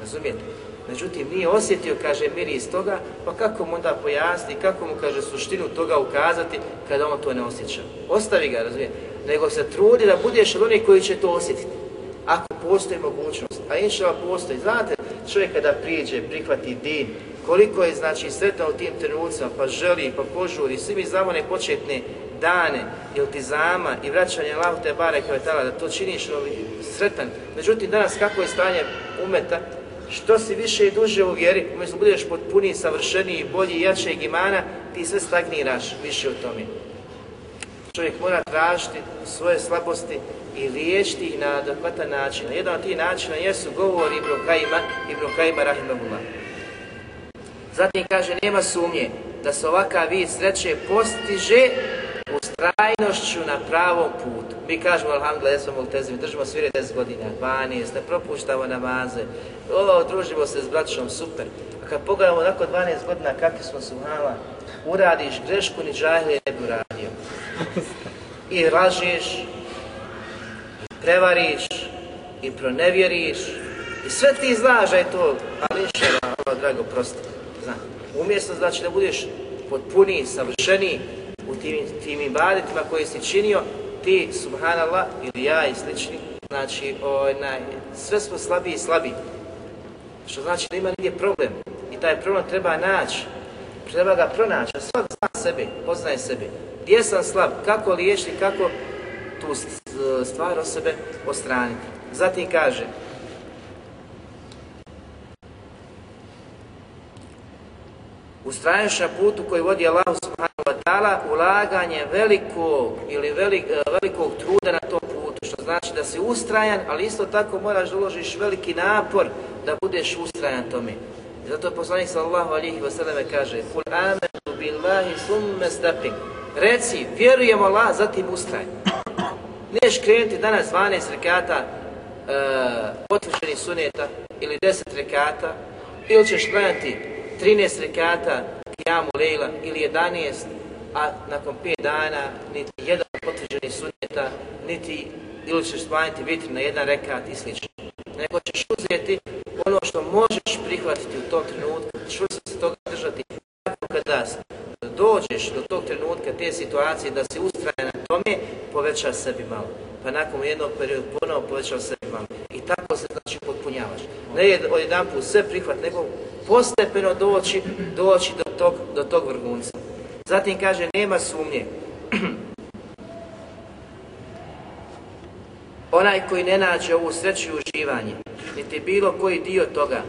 Razumijete? Međutim, nije osjetio, kaže, miris toga, pa kako mu onda pojasni, kako mu, kaže, suštinu toga ukazati kada on to ne osjeća. Ostavi ga, razumijete? nego se trudi da budeš od onih koji će to osjetiti. Ako postoji mogućnost, a inšala postoji, znate, čovjek kada prijeđe, prihvati din, koliko je znači sretan u tim trenucima, pa želi, pa požuri, svi mi znamo ne početne dane, iltizama i vraćanje Allahu te bare tala, da to činiš sretan. Međutim, danas kako je stanje umeta, što si više i duže u vjeri, umjesto budeš potpuniji, savršeniji, bolji, jačeg imana, ti sve stagniraš više u tome. Čovjek mora tražiti svoje slabosti i liječiti ih na adekvatan način. Jedan od tih načina jesu govor Ibn Kajima, Ibn Kajima Rahimahullah. Zatim kaže, nema sumnje da se ovakav vid sreće postiže u strajnošću na pravom putu. Mi kažemo, alhamdulillah, jesmo multezimi, držimo svire 10 godina, 12, ne propuštamo namaze, o, družimo se s braćom, super. A kad pogledamo nakon 12 godina kakvi smo suhala, uradiš grešku, ni džahilije ne bi uradio. I lažeš, i prevariš, i pronevjeriš, i sve ti znaš da je to, ali Allah drago, prosti. Zna. Umjesto znači da budeš potpuniji, savršeniji u tim, tim ibadetima koje si činio, ti, subhanallah, ili ja i slični, znači, onaj, sve smo slabiji i slabiji. Što znači da ima nigdje problem. I taj problem treba naći. Treba ga pronaći. Svak zna sebe, poznaje sebe. Gdje sam slab, kako liječiti, kako tu stvar o sebe ostraniti. Zatim kaže, ustraješ na putu koji vodi Allah subhanahu wa ta'ala, ulaganje velikog ili velik, velikog truda na tom putu, što znači da si ustrajan, ali isto tako moraš da uložiš veliki napor da budeš ustrajan tome. Zato poslanik sallallahu alihi wasallam kaže Kul amenu billahi summe staqim. Reci, vjerujemo Allah, zatim ustraj. Niješ krenuti danas 12 rekata uh, potvrđenih suneta ili 10 rekata ili ćeš klanjati 13 rekata kijamu lejla ili 11 a nakon 5 dana niti jedan potvrđeni suneta niti ili ćeš smanjiti vitri na jedan rekat i slično. Nego ćeš uzeti ono što možeš prihvatiti u tom trenutku, čvrsto se toga držati. Tako kada dođeš do tog trenutka, te situacije, da si ustrajan na tome, poveća sebi malo. Pa nakon jednog perioda ponovo poveća sebi malo. I tako se znači potpunjavaš. Ne je jedan put sve prihvat, nego postepeno doći, doći do tog, do tog vrhunca. Zatim kaže, nema sumnje. Onaj koji ne nađe ovu sreću i uživanje, niti bilo koji dio toga,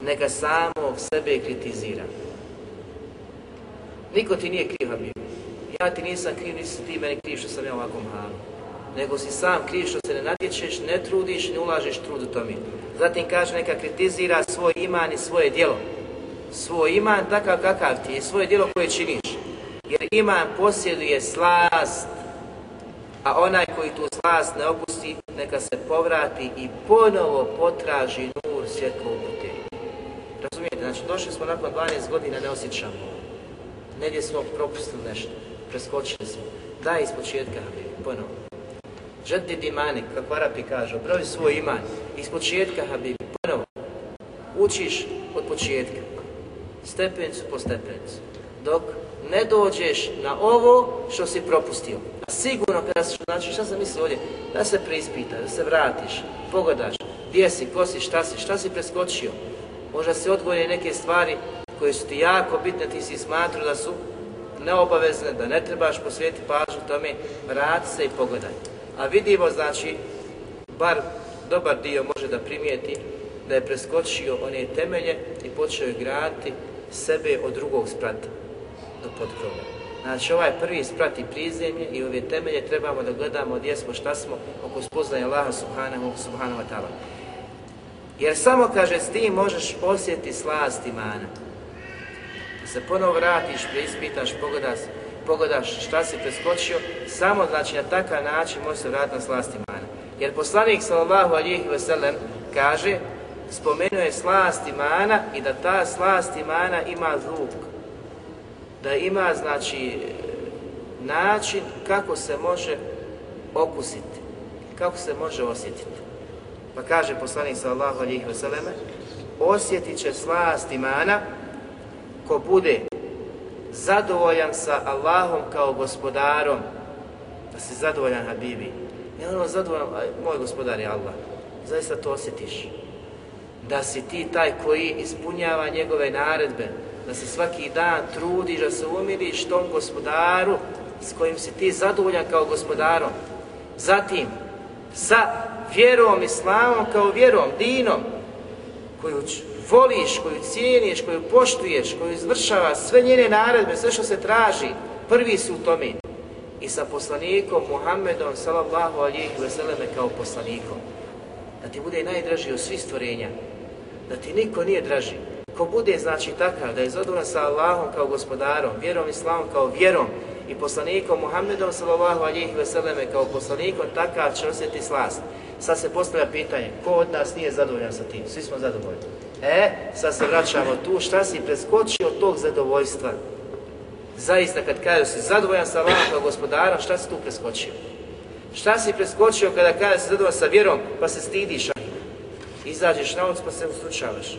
neka samog sebe kritizira. Niko ti nije kriv, Habib. Ja ti nisam kriv, nisi ti meni kriv što sam ja ovakvom halu. Nego si sam kriv što se ne natječeš, ne trudiš, ne ulažeš trud u tome. Zatim kaže neka kritizira svoj iman i svoje djelo. Svoj iman takav kakav ti je, svoje djelo koje činiš. Jer iman posjeduje slast, a onaj koji tu slast ne opusti, neka se povrati i ponovo potraži nur svjetlo u Razumijete, znači došli smo nakon 12 godina, ne osjećamo negdje smo propustili nešto, preskočili smo. Daj iz početka, Habibi, ponovo. Žedi dimani, kako Arapi kažu, broji svoj iman. Iz početka, Habibi, ponovo. Učiš od početka. Stepencu po stepencu. Dok ne dođeš na ovo što si propustio. A sigurno kada se, znači šta sam mislio ovdje, da se preispita, da se vratiš, pogodaš, gdje si, ko si, šta si, šta si preskočio. Možda se odgoje neke stvari koje su ti jako bitne, ti si smatru da su neobavezne, da ne trebaš posvetiti pažnju tome, vrati se i pogledaj. A vidimo, znači, bar dobar dio može da primijeti da je preskočio one temelje i počeo je graditi sebe od drugog sprata do podkrova. Znači ovaj prvi sprat i prizemlje i ove temelje trebamo da gledamo gdje smo, šta smo oko spoznaje Allaha subhanahu, subhanahu wa ta'ala. Jer samo, kaže, s tim možeš osjetiti slast imana se ponovo vratiš, preispitaš, pogledaš, pogledaš šta si preskočio, samo znači na takav način može se vratiti na slast imana. Jer poslanik sallallahu alihi wasallam kaže, spomenuo je slast imana i da ta slast imana ima zvuk. Da ima znači način kako se može okusiti, kako se može osjetiti. Pa kaže poslanik sallallahu alihi wasallam, osjetit će slast imana ko bude zadovoljan sa Allahom kao gospodarom, da si zadovoljan Habibi, ne ono zadovoljan, moj gospodar je Allah, zaista to osjetiš. Da si ti taj koji ispunjava njegove naredbe, da se svaki dan trudiš, da se umiriš tom gospodaru s kojim si ti zadovoljan kao gospodarom. Zatim, sa vjerom, islamom kao vjerom, dinom, koju voliš, koju cijeniš, koju poštuješ, koju izvršava sve njene naredbe, sve što se traži, prvi su u tome. I sa poslanikom Muhammedom sallallahu alihi veseleme kao poslanikom. Da ti bude najdraži od svih stvorenja. Da ti niko nije draži. Ko bude znači takav, da je zadovoljan sa Allahom kao gospodarom, vjerom Islamom kao vjerom i poslanikom Muhammedom sallallahu alihi veseleme kao poslanikom, takav će osjetiti slast. Sad se postavlja pitanje, ko od nas nije zadovoljan sa tim? Svi smo zadovoljni. E, sad se vraćamo tu, šta si preskočio od tog zadovoljstva? Zaista kad kažeš si zadovoljan sa Allahom gospodarom, šta si tu preskočio? Šta si preskočio kada kažeš si zadovoljan sa vjerom, pa se stidiš? Izađeš na ulicu pa se ustručavaš,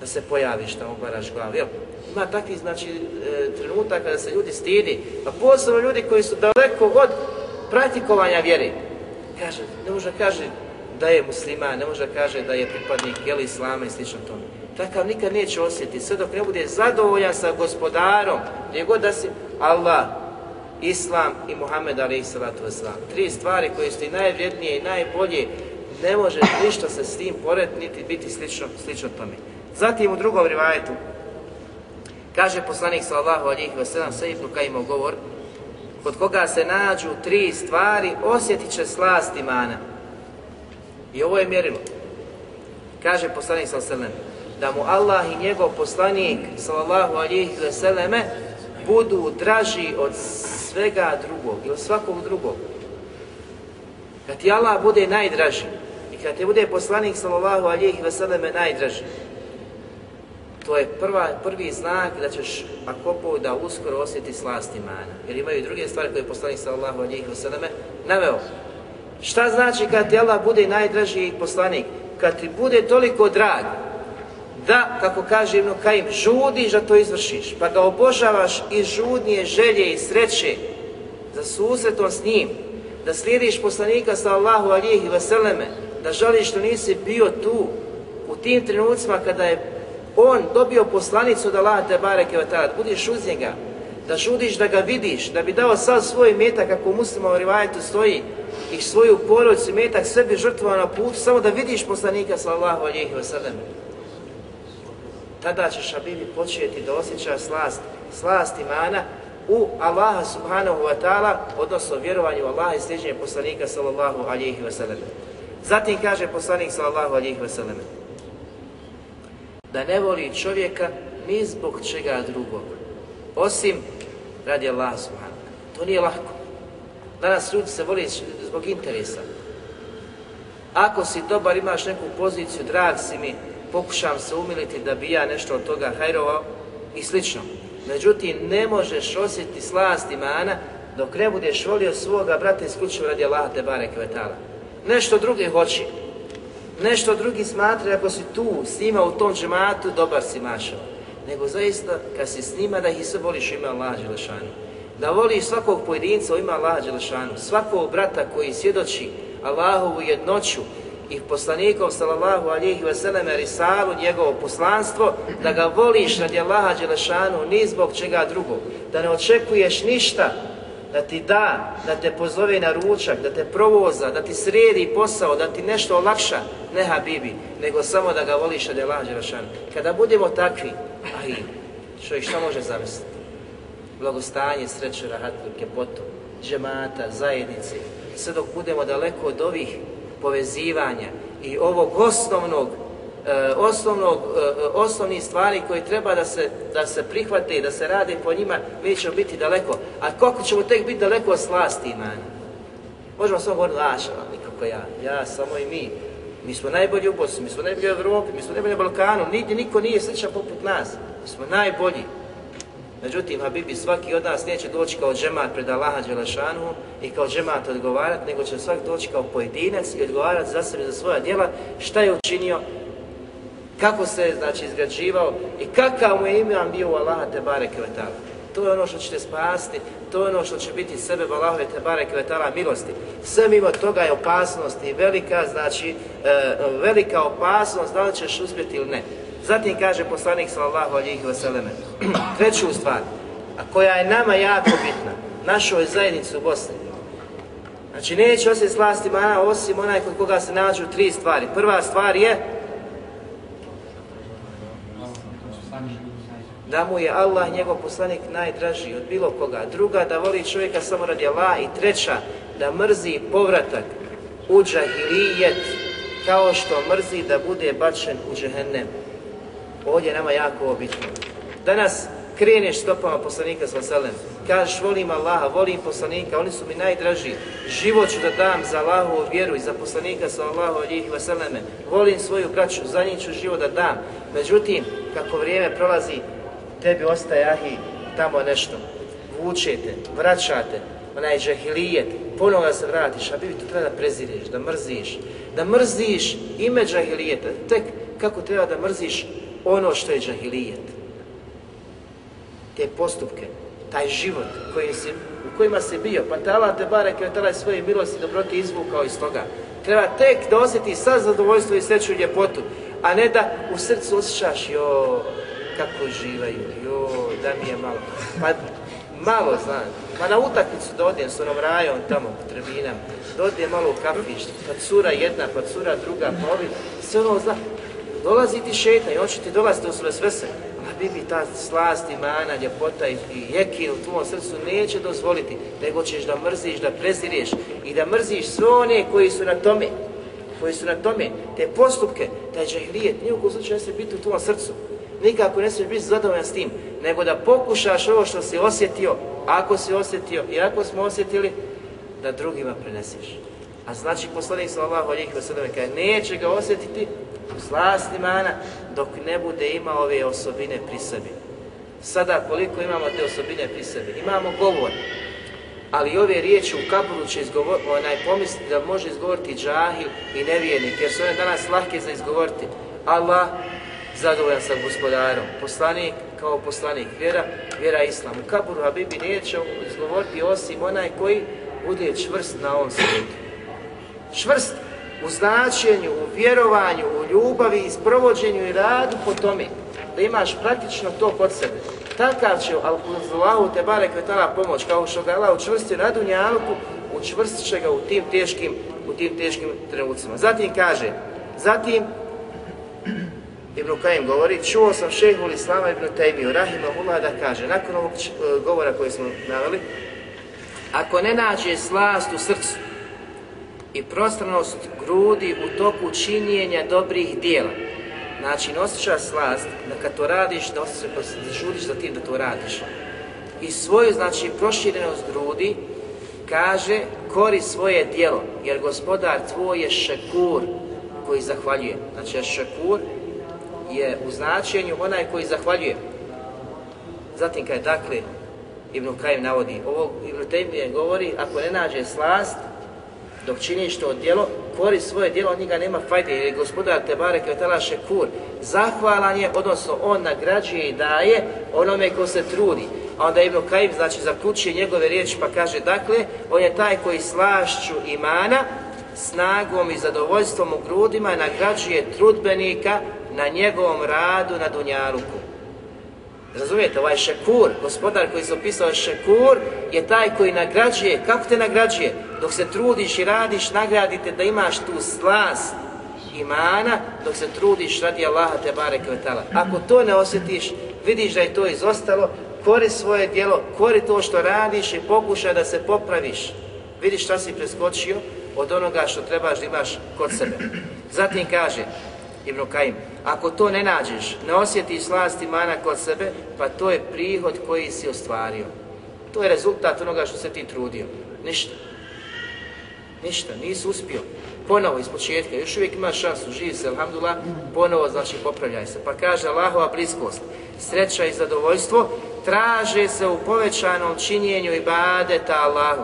da se pojaviš tamo, baraš glavu. Jel? Ima takvi znači, e, trenutak kada se ljudi stidi, pa posebno ljudi koji su daleko od praktikovanja vjere. Kaže, ne može kaže, da je musliman, ne može da kaže da je pripadnik jeli islama i slično tome. Takav nikad neće osjetiti, sve dok ne bude zadovoljan sa gospodarom, gdje god da si Allah, Islam i Muhammed alaih salatu wasalam. Tri stvari koje su ti najvrijednije i najbolje, ne može ništa se s tim porediti, niti biti slično, slično tome. Zatim u drugom rivajetu, kaže poslanik sallallahu alihi wasalam, sve Ibnu Kajimov govor, kod koga se nađu tri stvari, osjetit će slast imana. I ovo je mjerilo. Kaže poslanik sallallahu da mu Allah i njegov poslanik sallallahu alihi vseleme budu draži od svega drugog ili svakog drugog. Kad ti Allah bude najdraži i kad ti bude poslanik sallallahu alihi vseleme najdraži, to je prva, prvi znak da ćeš, ako da uskoro osjeti slast imana. Jer imaju druge stvari koje je poslanik sallallahu alihi vseleme naveo. Šta znači kad ti Allah bude najdraži poslanik? Kad ti bude toliko drag, da, kako kaže Ibn Kajim, žudiš da to izvršiš, pa ga obožavaš i žudnije želje i sreće za susretom s njim, da slijediš poslanika sallahu alijih i veseleme, da žališ što nisi bio tu u tim trenucima kada je on dobio poslanicu da Allah te bareke da budiš uz njega, da žudiš da ga vidiš, da bi dao sad svoj metak kako u muslima rivajetu stoji i svoju porodicu metak sebi žrtvovao na putu samo da vidiš poslanika sallahu alijih i tada ćeš Habibi početi da osjeća slast, slast imana u Allaha subhanahu wa ta'ala, odnosno vjerovanju u Allaha i sljeđenje poslanika sallallahu alihi wa sallam. Zatim kaže poslanik sallallahu alihi wa sallam, da ne voli čovjeka ni zbog čega drugog, osim radi Allaha subhanahu To nije lako. Danas ljudi se voli zbog interesa. Ako si dobar, imaš neku poziciju, drag si mi, pokušam se umiliti da bi ja nešto od toga hajrovao i slično. Međutim, ne možeš osjetiti slast imana dok ne budeš volio svoga brata isključivo radi Allaha te bare kvetala. Nešto drugi hoće. Nešto drugi smatra ako si tu s njima u tom džematu, dobar si mašao. Nego zaista, kad si s njima, da ih se voliš ima Allah Đelešanu. Da voliš svakog pojedinca u ima Allah Đelešanu. Svakog brata koji svjedoči Allahovu jednoću, i poslanikom sallallahu alihi vseleme risalu, njegovo poslanstvo, da ga voliš radi Allaha Đelešanu, ni zbog čega drugog. Da ne očekuješ ništa da ti da, da te pozove na ručak, da te provoza, da ti sredi posao, da ti nešto olakša, ne Habibi, nego samo da ga voliš radi Allaha Đelešanu. Kada budemo takvi, aj, čovjek šta može zamisliti? Blagostanje, sreću, rahatlu, kepotu, džemata, zajednici, sve dok budemo daleko od ovih povezivanja i ovog osnovnog e, osnovnog, e, osnovnih stvari koje treba da se, da se prihvate i da se rade po njima, mi ćemo biti daleko. A koliko ćemo tek biti daleko od slasti imanja? Možemo samo govoriti, laša, nikako ja, ja samo i mi. Mi smo najbolji u Bosni, mi smo najbolji u Europi, mi smo najbolji u Balkanu, nigdje niko nije sličan poput nas. Mi smo najbolji. Međutim, Habibi, svaki od nas neće doći kao džemat pred Allaha Đelešanu i kao džemat odgovarati, nego će svaki doći kao pojedinac i odgovarati za sebe, za svoja djela, šta je učinio, kako se znači, izgrađivao i kakav mu je iman bio u Allaha te bare To je ono što ćete spasti, to je ono što će biti sebe Allahove te bare milosti. Sve mimo toga je opasnost i velika, znači, e, velika opasnost da li ćeš uspjeti ili ne. Zatim kaže poslanik sallallahu alihi vseleme, treću stvar, a koja je nama jako bitna, našoj zajednici u Bosni. Znači neće osjeti slasti mana osim onaj kod koga se nađu tri stvari. Prva stvar je da mu je Allah, njegov poslanik, najdraži od bilo koga. Druga, da voli čovjeka samo radi Allah. I treća, da mrzi povratak u džahilijet, kao što mrzi da bude bačen u džehennem. Ovdje je nama jako bitno. Danas kreneš stopama poslanika sa selem, kažeš volim Allaha, volim poslanika, oni su mi najdraži, život ću da dam za Allahovu vjeru i za poslanika sa Allahu alihi vseleme, volim svoju braću, za njih ću život da dam. Međutim, kako vrijeme prolazi, tebi ostaje ahi tamo nešto. Vučete, vraćate, onaj džahilijet, da se vratiš, a bi to treba da prezireš, da mrziš, da mrziš ime džahilijeta, tek kako treba da mrziš ono što je džahilijet. Te postupke, taj život koji si, u kojima si bio, pa te Allah te barek je svoje milosti dobroti izvukao iz toga. Treba tek da osjeti sad zadovoljstvo i sreću ljepotu, a ne da u srcu osjećaš, jo, kako živaju, jo, da mi je malo. Pa malo, znam, pa na utakmicu da odijem s onom rajom tamo po tribinama, da malo u kafić, pa cura jedna, pa cura druga, pa ovi, sve ono zna, Dolazi ti šeta i on će ti dolaziti u sve sve se. A Habibi, ta slast, imana, ljepota i jekin u tvom srcu neće dozvoliti, nego ćeš da mrziš, da prezireš i da mrziš sve one koji su na tome, koji su na tome, te postupke, taj džahilijet, nije u slučaju ne smije biti u tvom srcu. Nikako ne smiješ biti zadovoljan s tim, nego da pokušaš ovo što si osjetio, ako si osjetio i ako smo osjetili, da drugima preneseš. A znači poslanik sallallahu alejhi ve sellem kaže neće ga osjetiti u slast imana dok ne bude imao ove osobine pri sebi. Sada koliko imamo te osobine pri sebi? Imamo govor, ali ove riječi u kaburu će izgovor, onaj pomisliti da može izgovoriti džahil i nevijenik, jer su one danas lahke za izgovoriti. Allah zadovoljan sa gospodarom, poslanik kao poslanik, vjera, vjera islam. U kaburu Habibi neće izgovoriti osim onaj koji bude čvrst na ovom svijetu. Čvrst u značenju, u vjerovanju, u ljubavi, isprovođenju i radu po tome. Da imaš praktično to kod sebe. Takav će Allahu te bare kvetala pomoć, kao što ga Allah učvrsti na dunjalku, učvrstit će ga u tim teškim, u tim teškim trenucima. Zatim kaže, zatim Ibn Kajim govori, čuo sam šehul Islama Ibn Taymiyu, Rahimahullah da kaže, nakon ovog govora koji smo naveli, ako ne nađe slast u srcu i prostranost grudi u toku činjenja dobrih dijela, znači ne osjećaš slast da kad to radiš, da osjećaš da žudiš za tim da to radiš. I svoju, znači, proširenost grudi, kaže, kori svoje dijelo, jer gospodar tvoj je šekur koji zahvaljuje. Znači, šekur je u značenju onaj koji zahvaljuje. Zatim kad je dakle, Ibn Kajim navodi, ovo Ibn Taymiye govori, ako ne nađe slast, dok činiš to djelo, kori svoje djelo, od njega nema fajde, jer je gospodar Tebare Kvetala Šekur, zahvalan je, odnosno on nagrađuje i daje onome ko se trudi. A onda Ibn Kajim, znači, zaključuje njegove riječi pa kaže, dakle, on je taj koji slašću imana, snagom i zadovoljstvom u grudima nagrađuje trudbenika na njegovom radu na Dunjaluku. Razumijete, ovaj šekur, gospodar koji se opisao šekur, je taj koji nagrađuje. Kako te nagrađuje? Dok se trudiš i radiš, nagradite da imaš tu slast imana, dok se trudiš radi Allaha te bare kvetala. Ako to ne osjetiš, vidiš da je to izostalo, kori svoje djelo, kori to što radiš i pokušaj da se popraviš. Vidiš šta si preskočio od onoga što trebaš da imaš kod sebe. Zatim kaže, Ibn Kajim, ako to ne nađeš, ne osjetiš slast imana kod sebe, pa to je prihod koji si ostvario. To je rezultat onoga što se ti trudio. Ništa. Ništa, nisi uspio. Ponovo iz početka, još uvijek imaš šansu, živi se, alhamdulillah, ponovo znači popravljaj se. Pa kaže Allahova bliskost, sreća i zadovoljstvo, traže se u povećanom činjenju i badeta Allahu.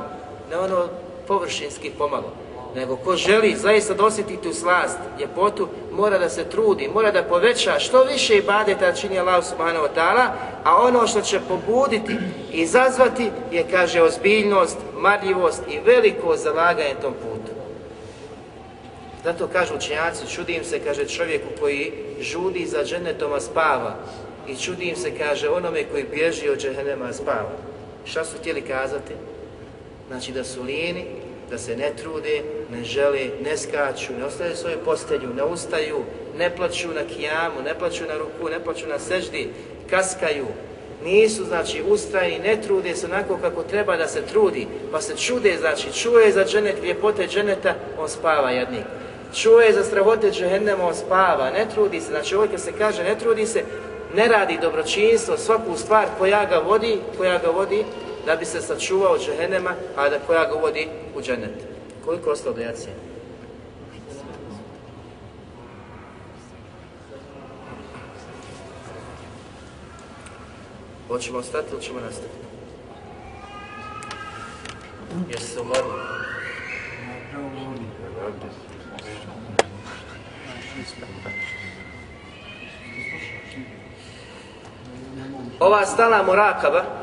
Ne ono površinski pomalo nego ko želi zaista dosjeti tu slast, ljepotu, mora da se trudi, mora da poveća što više ibadeta čini Allah subhanahu wa ta'ala, a ono što će pobuditi i izazvati je, kaže, ozbiljnost, marljivost i veliko zalaganje tom putu. Zato kažu učenjaci, čudim se, kaže čovjeku koji žudi za dženetom, a spava. I čudim se, kaže, onome koji bježi od džehennema, a spava. Šta su htjeli kazati? Znači da su lijeni, da se ne trude, ne žele, ne skaču, ne ostaju svoju postelju, ne ustaju, ne plaću na kijamu, ne plaću na ruku, ne plaću na seždi, kaskaju, nisu znači ustrajni, ne trude se onako kako treba da se trudi, pa se čude, znači čuje za dženet, ljepote dženeta, on spava jednik. Čuje za strahote džehennema, on spava, ne trudi se, znači ovdje se kaže ne trudi se, ne radi dobročinstvo, svaku stvar koja ga vodi, koja ga vodi, da bi se sačuvao džehennema, a da koja ga vodi u dženet. Koliko je ostalo do jacije? Hoćemo ostati ili ćemo nastaviti? Jesi se umorili? Ova stala morakaba,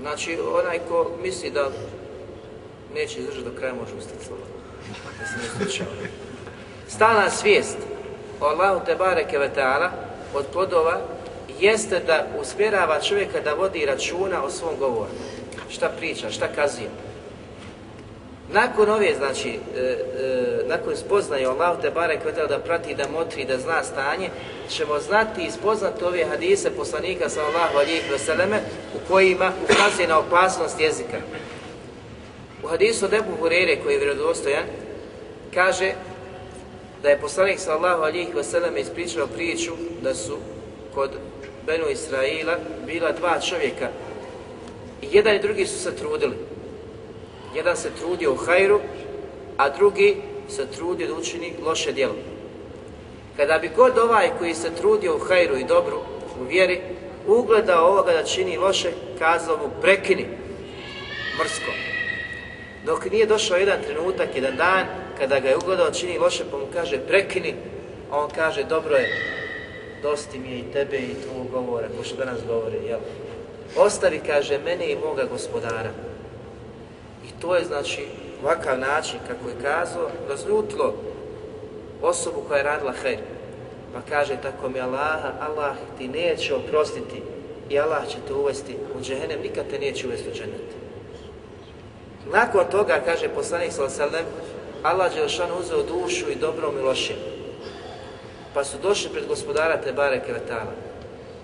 znači onaj ko misli da neće izdržati do kraja, može ustati slobodno. Stalna svijest Allahu te bareke ve ta'ala od plodova jeste da usmjerava čovjeka da vodi računa o svom govoru. Šta priča, šta kazuje. Nakon ove, znači, e, e, nakon spoznaje Allah te barek da prati, da motri, da zna stanje, ćemo znati i spoznati ove hadise poslanika sallallahu alihi vseleme u kojima ukazuje na opasnost jezika. U hadisu od Ebu Hurere koji je vjerodostojan, kaže da je poslanik sallallahu alihi vseleme ispričao priču da su kod Benu Israila bila dva čovjeka i jedan i drugi su se trudili. Jedan se trudio u hajru, a drugi se trudio da učini loše djelo. Kada bi god ovaj koji se trudio u hajru i dobru, u vjeri, ugledao ovoga da čini loše, kazao mu prekini, mrsko. Dok nije došao jedan trenutak, jedan dan, kada ga je ugledao čini loše, pa mu kaže prekini, a on kaže dobro je, dosti mi je i tebe i tvojeg govora, ko što danas govori, jel? Ostavi, kaže, mene i moga gospodara. To je, znači, ovakav način, kako je kazao, razljutilo osobu koja je radila hajr. Pa kaže, tako mi Allaha, Allah ti neće oprostiti i Allah će te uvesti u džehennem, nikad te neće uvesti u džennet. Nakon toga, kaže poslanik sallam, Allah Đelšan uzeo dušu i dobrom i lošim. Pa su došli pred gospodara Tebare Kvetala.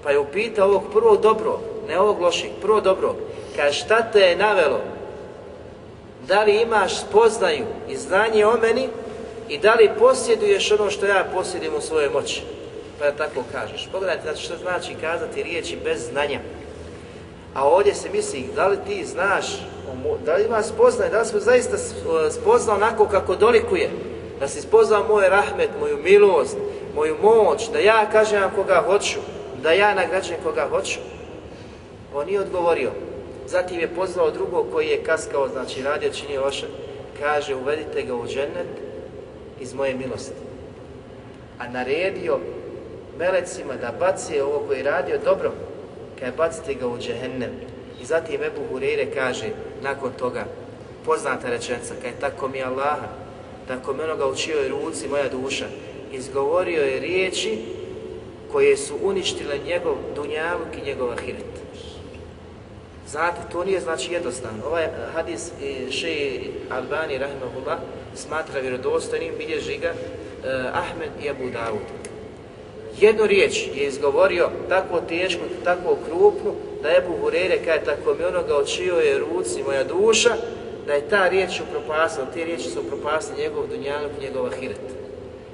Pa je upitao ovog prvo dobro, ne ovog loših, prvo dobro. Kaže, šta te je navelo? Da li imaš spoznaju i znanje o meni i da li posjeduješ ono što ja posjedim u svojoj moći? Pa da tako kažeš. Pogledajte znači što znači kazati riječi bez znanja. A ovdje se misli, da li ti znaš, da li ima spoznaj, da li smo zaista spoznao onako kako dolikuje, da si spoznao moj rahmet, moju milost, moju moć, da ja kažem koga hoću, da ja nagrađujem koga hoću. On nije odgovorio. Zatim je pozvao drugog koji je kaskao, znači radio činio loše. Kaže, uvedite ga u džennet iz moje milosti. A naredio melecima da baci ovo koji je radio dobro, kaj bacite ga u džehennem. I zatim Ebu Hureyre kaže, nakon toga, poznata rečenica, kaj tako mi Allaha, tako me onoga u čijoj ruci moja duša, izgovorio je riječi koje su uništile njegov dunjavuk i njegov ahiret. Znate, to nije znači jednostavno. Ovaj hadis šeji Albani, rahimahullah, smatra vjerodostojnim, bilježi ga uh, Ahmed i Abu Dawud. Jednu riječ je izgovorio tako teško, tako krupnu, da Ebu Hurere kaže tako mi onoga očio je ruci moja duša, da je ta riječ upropasila, te riječi su upropasile njegov dunjanuk njegov ahiret.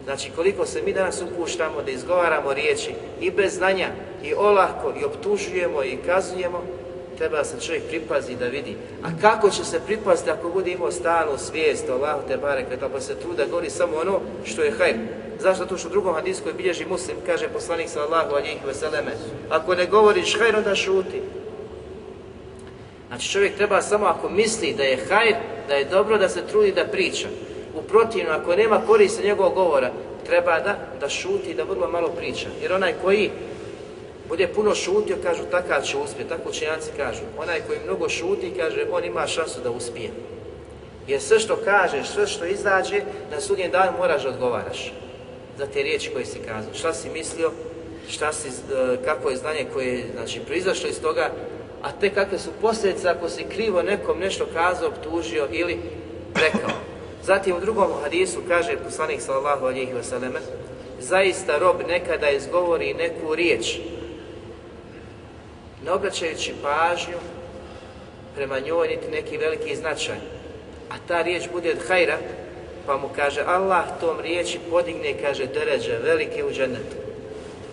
Znači koliko se mi danas upuštamo da izgovaramo riječi i bez znanja, i olako, i optužujemo, i kazujemo, treba da se čovjek pripazi da vidi. A kako će se pripaziti ako bude imao stalnu svijest o Allahu te barek, pa se truda govori samo ono što je hajr. Zašto? To što u drugom hadisku je bilježi muslim, kaže poslanik sallahu alihi veseleme, ako ne govoriš hajr, onda šuti. Znači čovjek treba samo ako misli da je hajr, da je dobro da se trudi da priča. U ako nema koriste njegovog govora, treba da, da šuti da vrlo malo priča. Jer onaj koji bude puno šutio, kažu takav će uspjeti, tako učenjaci kažu. Onaj koji mnogo šuti, kaže, on ima šansu da uspije. Jer sve što kažeš, sve što izađe, na sudnjem danu moraš da odgovaraš za te riječi koje si kazao. Šta si mislio, šta si, e, kako je znanje koje je znači, proizašlo iz toga, a te kakve su posljedice ako si krivo nekom nešto kazao, optužio ili rekao. Zatim u drugom hadisu kaže poslanik sallallahu alihi wasallam zaista rob nekada izgovori neku riječ ne obraćajući pažnju prema njoj niti neki veliki značaj. A ta riječ bude od hajra, pa mu kaže Allah tom riječi podigne, kaže deređe, velike u džennetu.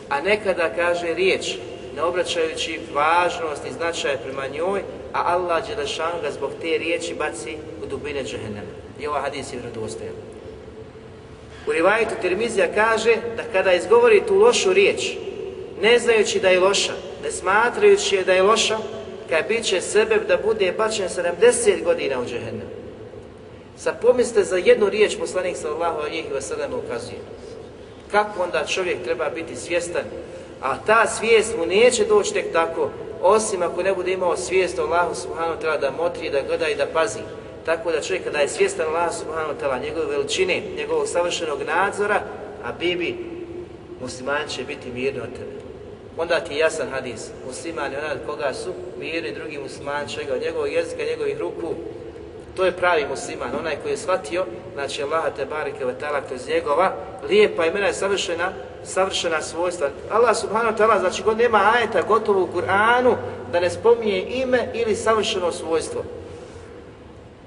A nekada kaže riječ, ne obraćajući važnost i značaj prema njoj, a Allah Đelešanu ga zbog te riječi baci u dubine džehennema. I ova hadis je vjerodostojan. U rivajetu Tirmizija kaže da kada izgovori tu lošu riječ, ne znajući da je loša, ne smatrajući je da je loša, kad bit će sebe da bude bačen 70 godina u džehennem. Sa pomisle za jednu riječ poslanik sallallahu alihi wasallam ukazuje. Kako onda čovjek treba biti svjestan, a ta svijest mu neće doći tek tako, osim ako ne bude imao svijest Allahu subhanahu treba da motri, da gleda i da pazi. Tako da čovjek kada je svjestan Allahu subhanahu ta'ala, njegove veličine, njegovog savršenog nadzora, a bibi, musliman će biti mirno od tebe onda ti je jasan hadis. Musliman je onaj od koga su mirni drugi musliman, čega od njegovog jezika, njegovih ruku. To je pravi musliman, onaj koji je shvatio, znači Allah te bareke ve ta'ala kroz njegova lijepa imena je savršena, savršena svojstva. Allah subhanahu wa ta'ala, znači god nema ajeta gotovo u Kur'anu da ne spominje ime ili savršeno svojstvo.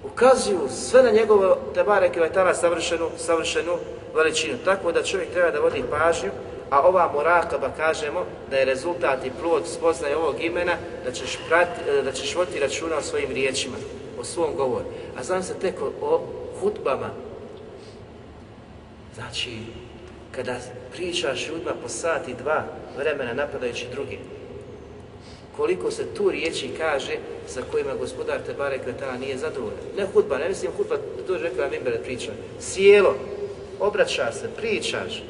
Ukazuju sve na njegovo te bareke ve ta'ala savršenu, savršenu veličinu. Tako da čovjek treba da vodi pažnju a ova murakaba kažemo da je rezultat i plod spoznaje ovog imena da ćeš, prati, da ćeš voditi računa o svojim riječima, o svom govoru. A znam se tek o, o hutbama. Znači, kada pričaš ljudima po sat i dva vremena napadajući drugi, koliko se tu riječi kaže sa kojima gospodar Tebare Kretana nije zadovoljan. Ne hudba, ne mislim hudba, to je rekao Mimbere priča. Sjelo, obraća se, pričaš,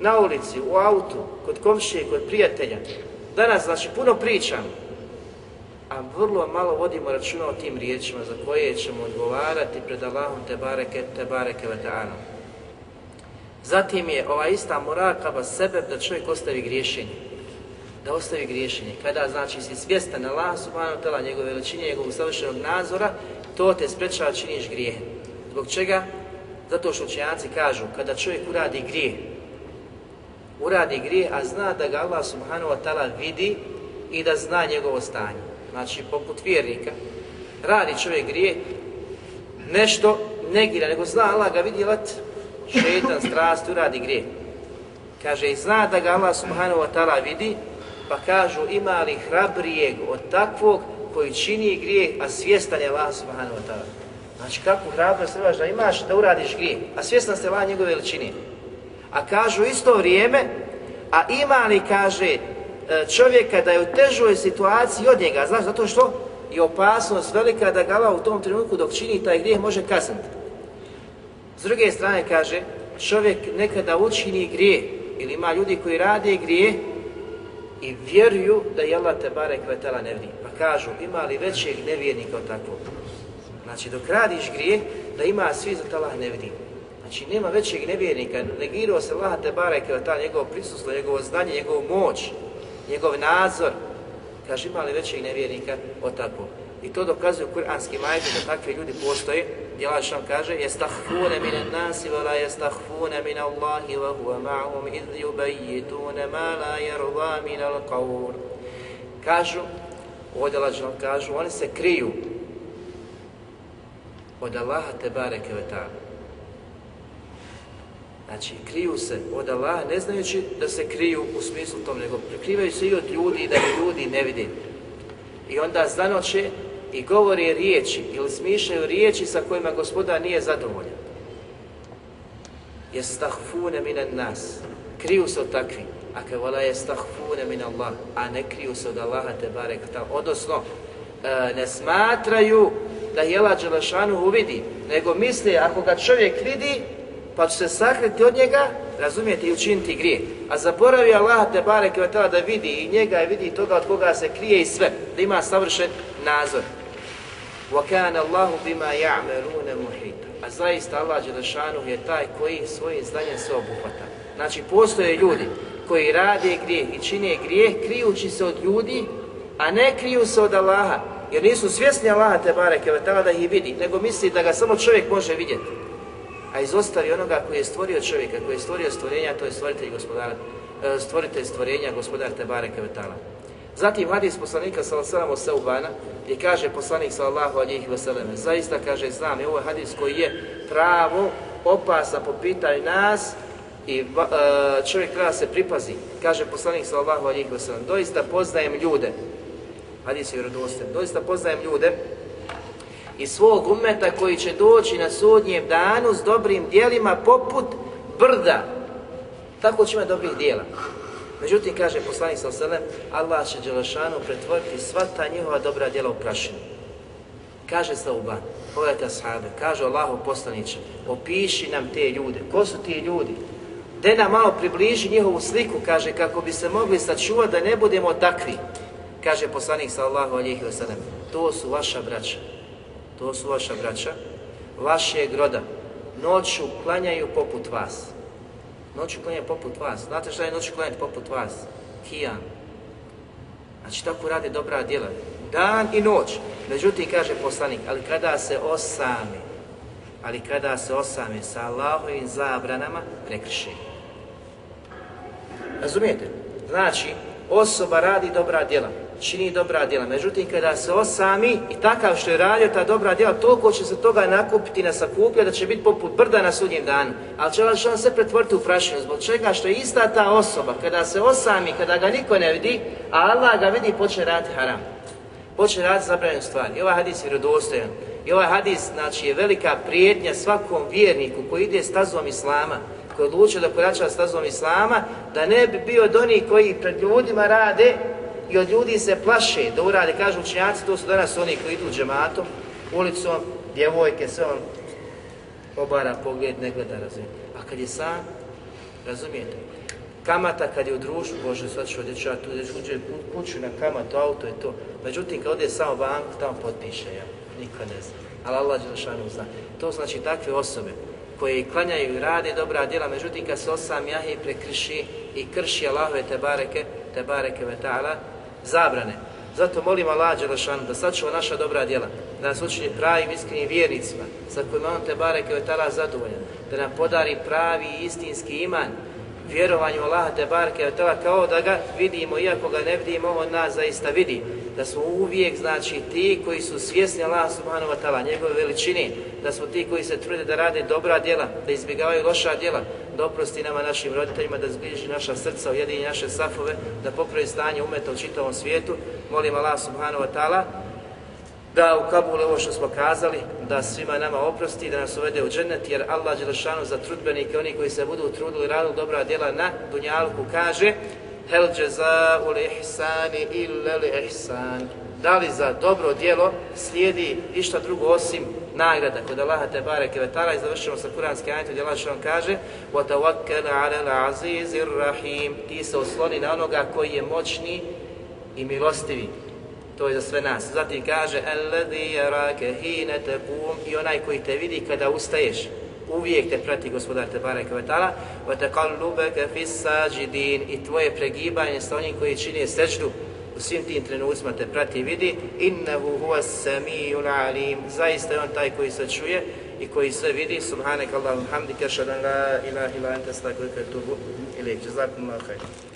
na ulici, u autu, kod komšije, kod prijatelja. Danas, znači, puno pričam, a vrlo malo vodimo računa o tim riječima za koje ćemo odgovarati pred Allahom te bareke, te bareke. Zatim je ova ista murakaba sebe da čovjek ostavi griješenje. Da ostavi griješenje. Kada znači si svjestan Allah subhanahu ta'ala, njegove veličine, njegovog savršenog nadzora, to te sprečava činiš grijehe. Zbog čega? Zato što učenjaci kažu, kada čovjek uradi grijeh, uradi grijeh, a zna da ga Allah subhanahu wa ta'ala vidi i da zna njegovo stanje. Znači, poput vjernika, radi čovjek grijeh, nešto negira, nego zna Allah ga vidi, let, šetan, strast, uradi grijeh. Kaže, i zna da ga Allah subhanahu wa ta'ala vidi, pa kažu, ima li hrabrijeg od takvog koji čini grijeh, a svjestan je Allah subhanahu wa ta'ala. Znači, kakvu hrabrost trebaš da imaš da uradiš grijeh, a svjestan ste Allah njegove veličine. A kažu isto vrijeme, a ima li, kaže, čovjeka da je u težoj situaciji od njega, znaš, zato što je opasnost velika da ga u tom trenutku dok čini taj grijeh može kasniti. S druge strane kaže, čovjek nekada učini grijeh, ili ima ljudi koji rade grijeh i vjeruju da je Allah te barek vetala ne. Pa kažu, ima li većeg nevjernika od takvog? Znači, dok radiš grijeh, da ima svi za Allah ne. Znači, nema većeg nevjernika, negirao se Allah te barek vetala, njegovo prisustvo, njegovo znanje, njegovu moć, njegov nadzor, kaže ima li većeg nevjernika od takvog. I to dokazuju kuranski majke da takvi ljudi postoje. Djelaš šan kaže Jestahfune mine nasi wa la jestahfune mine Allahi wa huwa ma'hum idh yubayyitune ma la yarda min al. Kažu, ovdje lađano kažu, oni se kriju od Allaha te bareke ve ta'ala. Znači, kriju se od Allaha, ne znajući da se kriju u smislu tom, nego prikrivaju se i od ljudi da ih ljudi ne vidi. I onda zanoće i govore riječi ili smišljaju riječi sa kojima gospodar nije zadovoljan. Jestahfune minen nas. Kriju se od takvi. A ke vola jestahfune min Allah. A ne kriju se od Allaha te barek. Odnosno, e, ne smatraju da Jela Đelešanu uvidi, nego misle ako ga čovjek vidi, pa će se sakriti od njega, razumijete, i učiniti grije. A zaboravi Allah te barek da vidi i njega i vidi toga od koga se krije i sve, da ima savršen nadzor. وَكَانَ اللَّهُ بِمَا يَعْمَرُونَ مُحِيطًا A zaista Allah Đelešanu je taj koji svojim znanjem sve obuhvata. Znači, postoje ljudi koji rade grijeh i čine grijeh krijući se od ljudi, a ne kriju se od Allaha, jer nisu svjesni Allaha te bareke da ih vidi, nego misli da ga samo čovjek može vidjeti a izostavi onoga koji je stvorio čovjeka, koji je stvorio stvorenja, to je stvoritelj gospodara, stvoritelj stvorenja, gospodar Tebare Kevetala. Zatim hadis poslanika sallallahu alejhi Seubana gdje kaže poslanik sallallahu alejhi ve selleme zaista kaže znam je ovo hadis koji je pravo opasa po pitanju nas i čovjek treba se pripazi. Kaže poslanik sallallahu alejhi ve sellem doista poznajem ljude. Hadis je vjerodostojan doista poznajem ljude i svog umeta koji će doći na sudnjem danu s dobrim dijelima poput brda. Tako će imati dobrih dijela. Međutim, kaže poslanik sa selem, Allah će Đelešanu pretvoriti sva ta njihova dobra djela u prašinu. Kaže Sauban, pogledajte ashabe, kaže Allahu poslaniće, opiši nam te ljude. Ko su ti ljudi? De nam malo približi njihovu sliku, kaže, kako bi se mogli sačuvati da ne budemo takvi. Kaže poslanik sallahu alihi wasallam, to su vaša braća to su vaša braća, vašeg roda, noću klanjaju poput vas. Noću klanjaju poput vas. Znate šta je noću klanjati poput vas? Kijan. Znači tako radi dobra djela. Dan i noć. Međutim, kaže poslanik, ali kada se osami, ali kada se osami sa Allahovim zabranama, prekrši. Razumijete? Znači, osoba radi dobra djela, čini dobra djela. Međutim, kada se osami i takav što je radio ta dobra djela, toliko će se toga nakupiti na sakuplja da će biti poput brda na sudnjem danu. Ali će Allah sve pretvoriti u prašinu. Zbog čega što je ista ta osoba, kada se osami, kada ga niko ne vidi, a Allah ga vidi, počne raditi haram. Počne raditi zabranjenu stvar. I ovaj hadis je vjerodostojan. I ovaj hadis, znači, je velika prijetnja svakom vjerniku koji ide stazom Islama, koji je odlučio da korača stazom Islama, da ne bi bio od onih koji pred ljudima rade i od ljudi se plaše da urade, kažu učenjaci, to su danas oni koji idu džematom, ulicom, djevojke, sve on obara pogled, ne gleda, razumijete. A kad je sam, razumijete, kamata kad je u društvu, Bože, sad ću odjeći, ja tu uđe kuću na kamatu, auto je to. Međutim, kad ode samo banku, tamo potpiše, ja, niko ne zna. Ali Allah Đelešanu zna. To znači takve osobe koje klanjaju i rade dobra djela, međutim kad se osam jahi prekrši i krši Allahove te bareke, te bareke ve ta'ala, zabrane. Zato molim Allah Đelešanu da sačuva naša dobra djela, da nas učini pravim iskrenim vjernicima, sa kojima on te bareke ve ta'ala zadovoljan, da nam podari pravi istinski iman, vjerovanju Allaha te bareke ve ta'ala kao da ga vidimo, iako ga ne vidimo, on nas zaista vidi. Da smo uvijek, znači, ti koji su svjesni Allaha subhanahu wa ta'ala, njegove veličine, da smo ti koji se trude da rade dobra djela, da izbjegavaju loša djela, da oprosti nama našim roditeljima, da zbliži naša srca, ujedini naše safove, da popravi stanje umeta u čitavom svijetu. Molim Allah subhanahu wa ta'ala da u Kabulu ovo što smo kazali, da svima nama oprosti, da nas uvede u džennet, jer Allah Đelešanu za trudbenike, oni koji se budu trudili radu dobra djela na Dunjalku, kaže Hel džeza ul ihsani illa li ihsan. Da li za dobro djelo slijedi išta drugo osim nagrada kod Allaha te bareke ve taala i završimo sa kuranskim ajetom gdje Allah što kaže wa tawakkal ala al-azizir rahim ti se osloni na onoga koji je moćni i milostivi to je za sve nas. Zatim kaže Alladhi yaraka hina taqum i onaj koji te vidi kada ustaješ. Uvijek te prati gospodar te bareke ve taala. Wa taqallubaka fis sajidin. I tvoje pregibanje sa onim koji čini sećdu u svim tim trenucima te prati i vidi. Innahu huwa samiul alim. Zaista je on taj koji se čuje i koji sve vidi. Subhanak allahumma hamdika ashhadu an la ilaha illa anta astaghfiruka wa atubu ilayk. Jazakumullahu khairan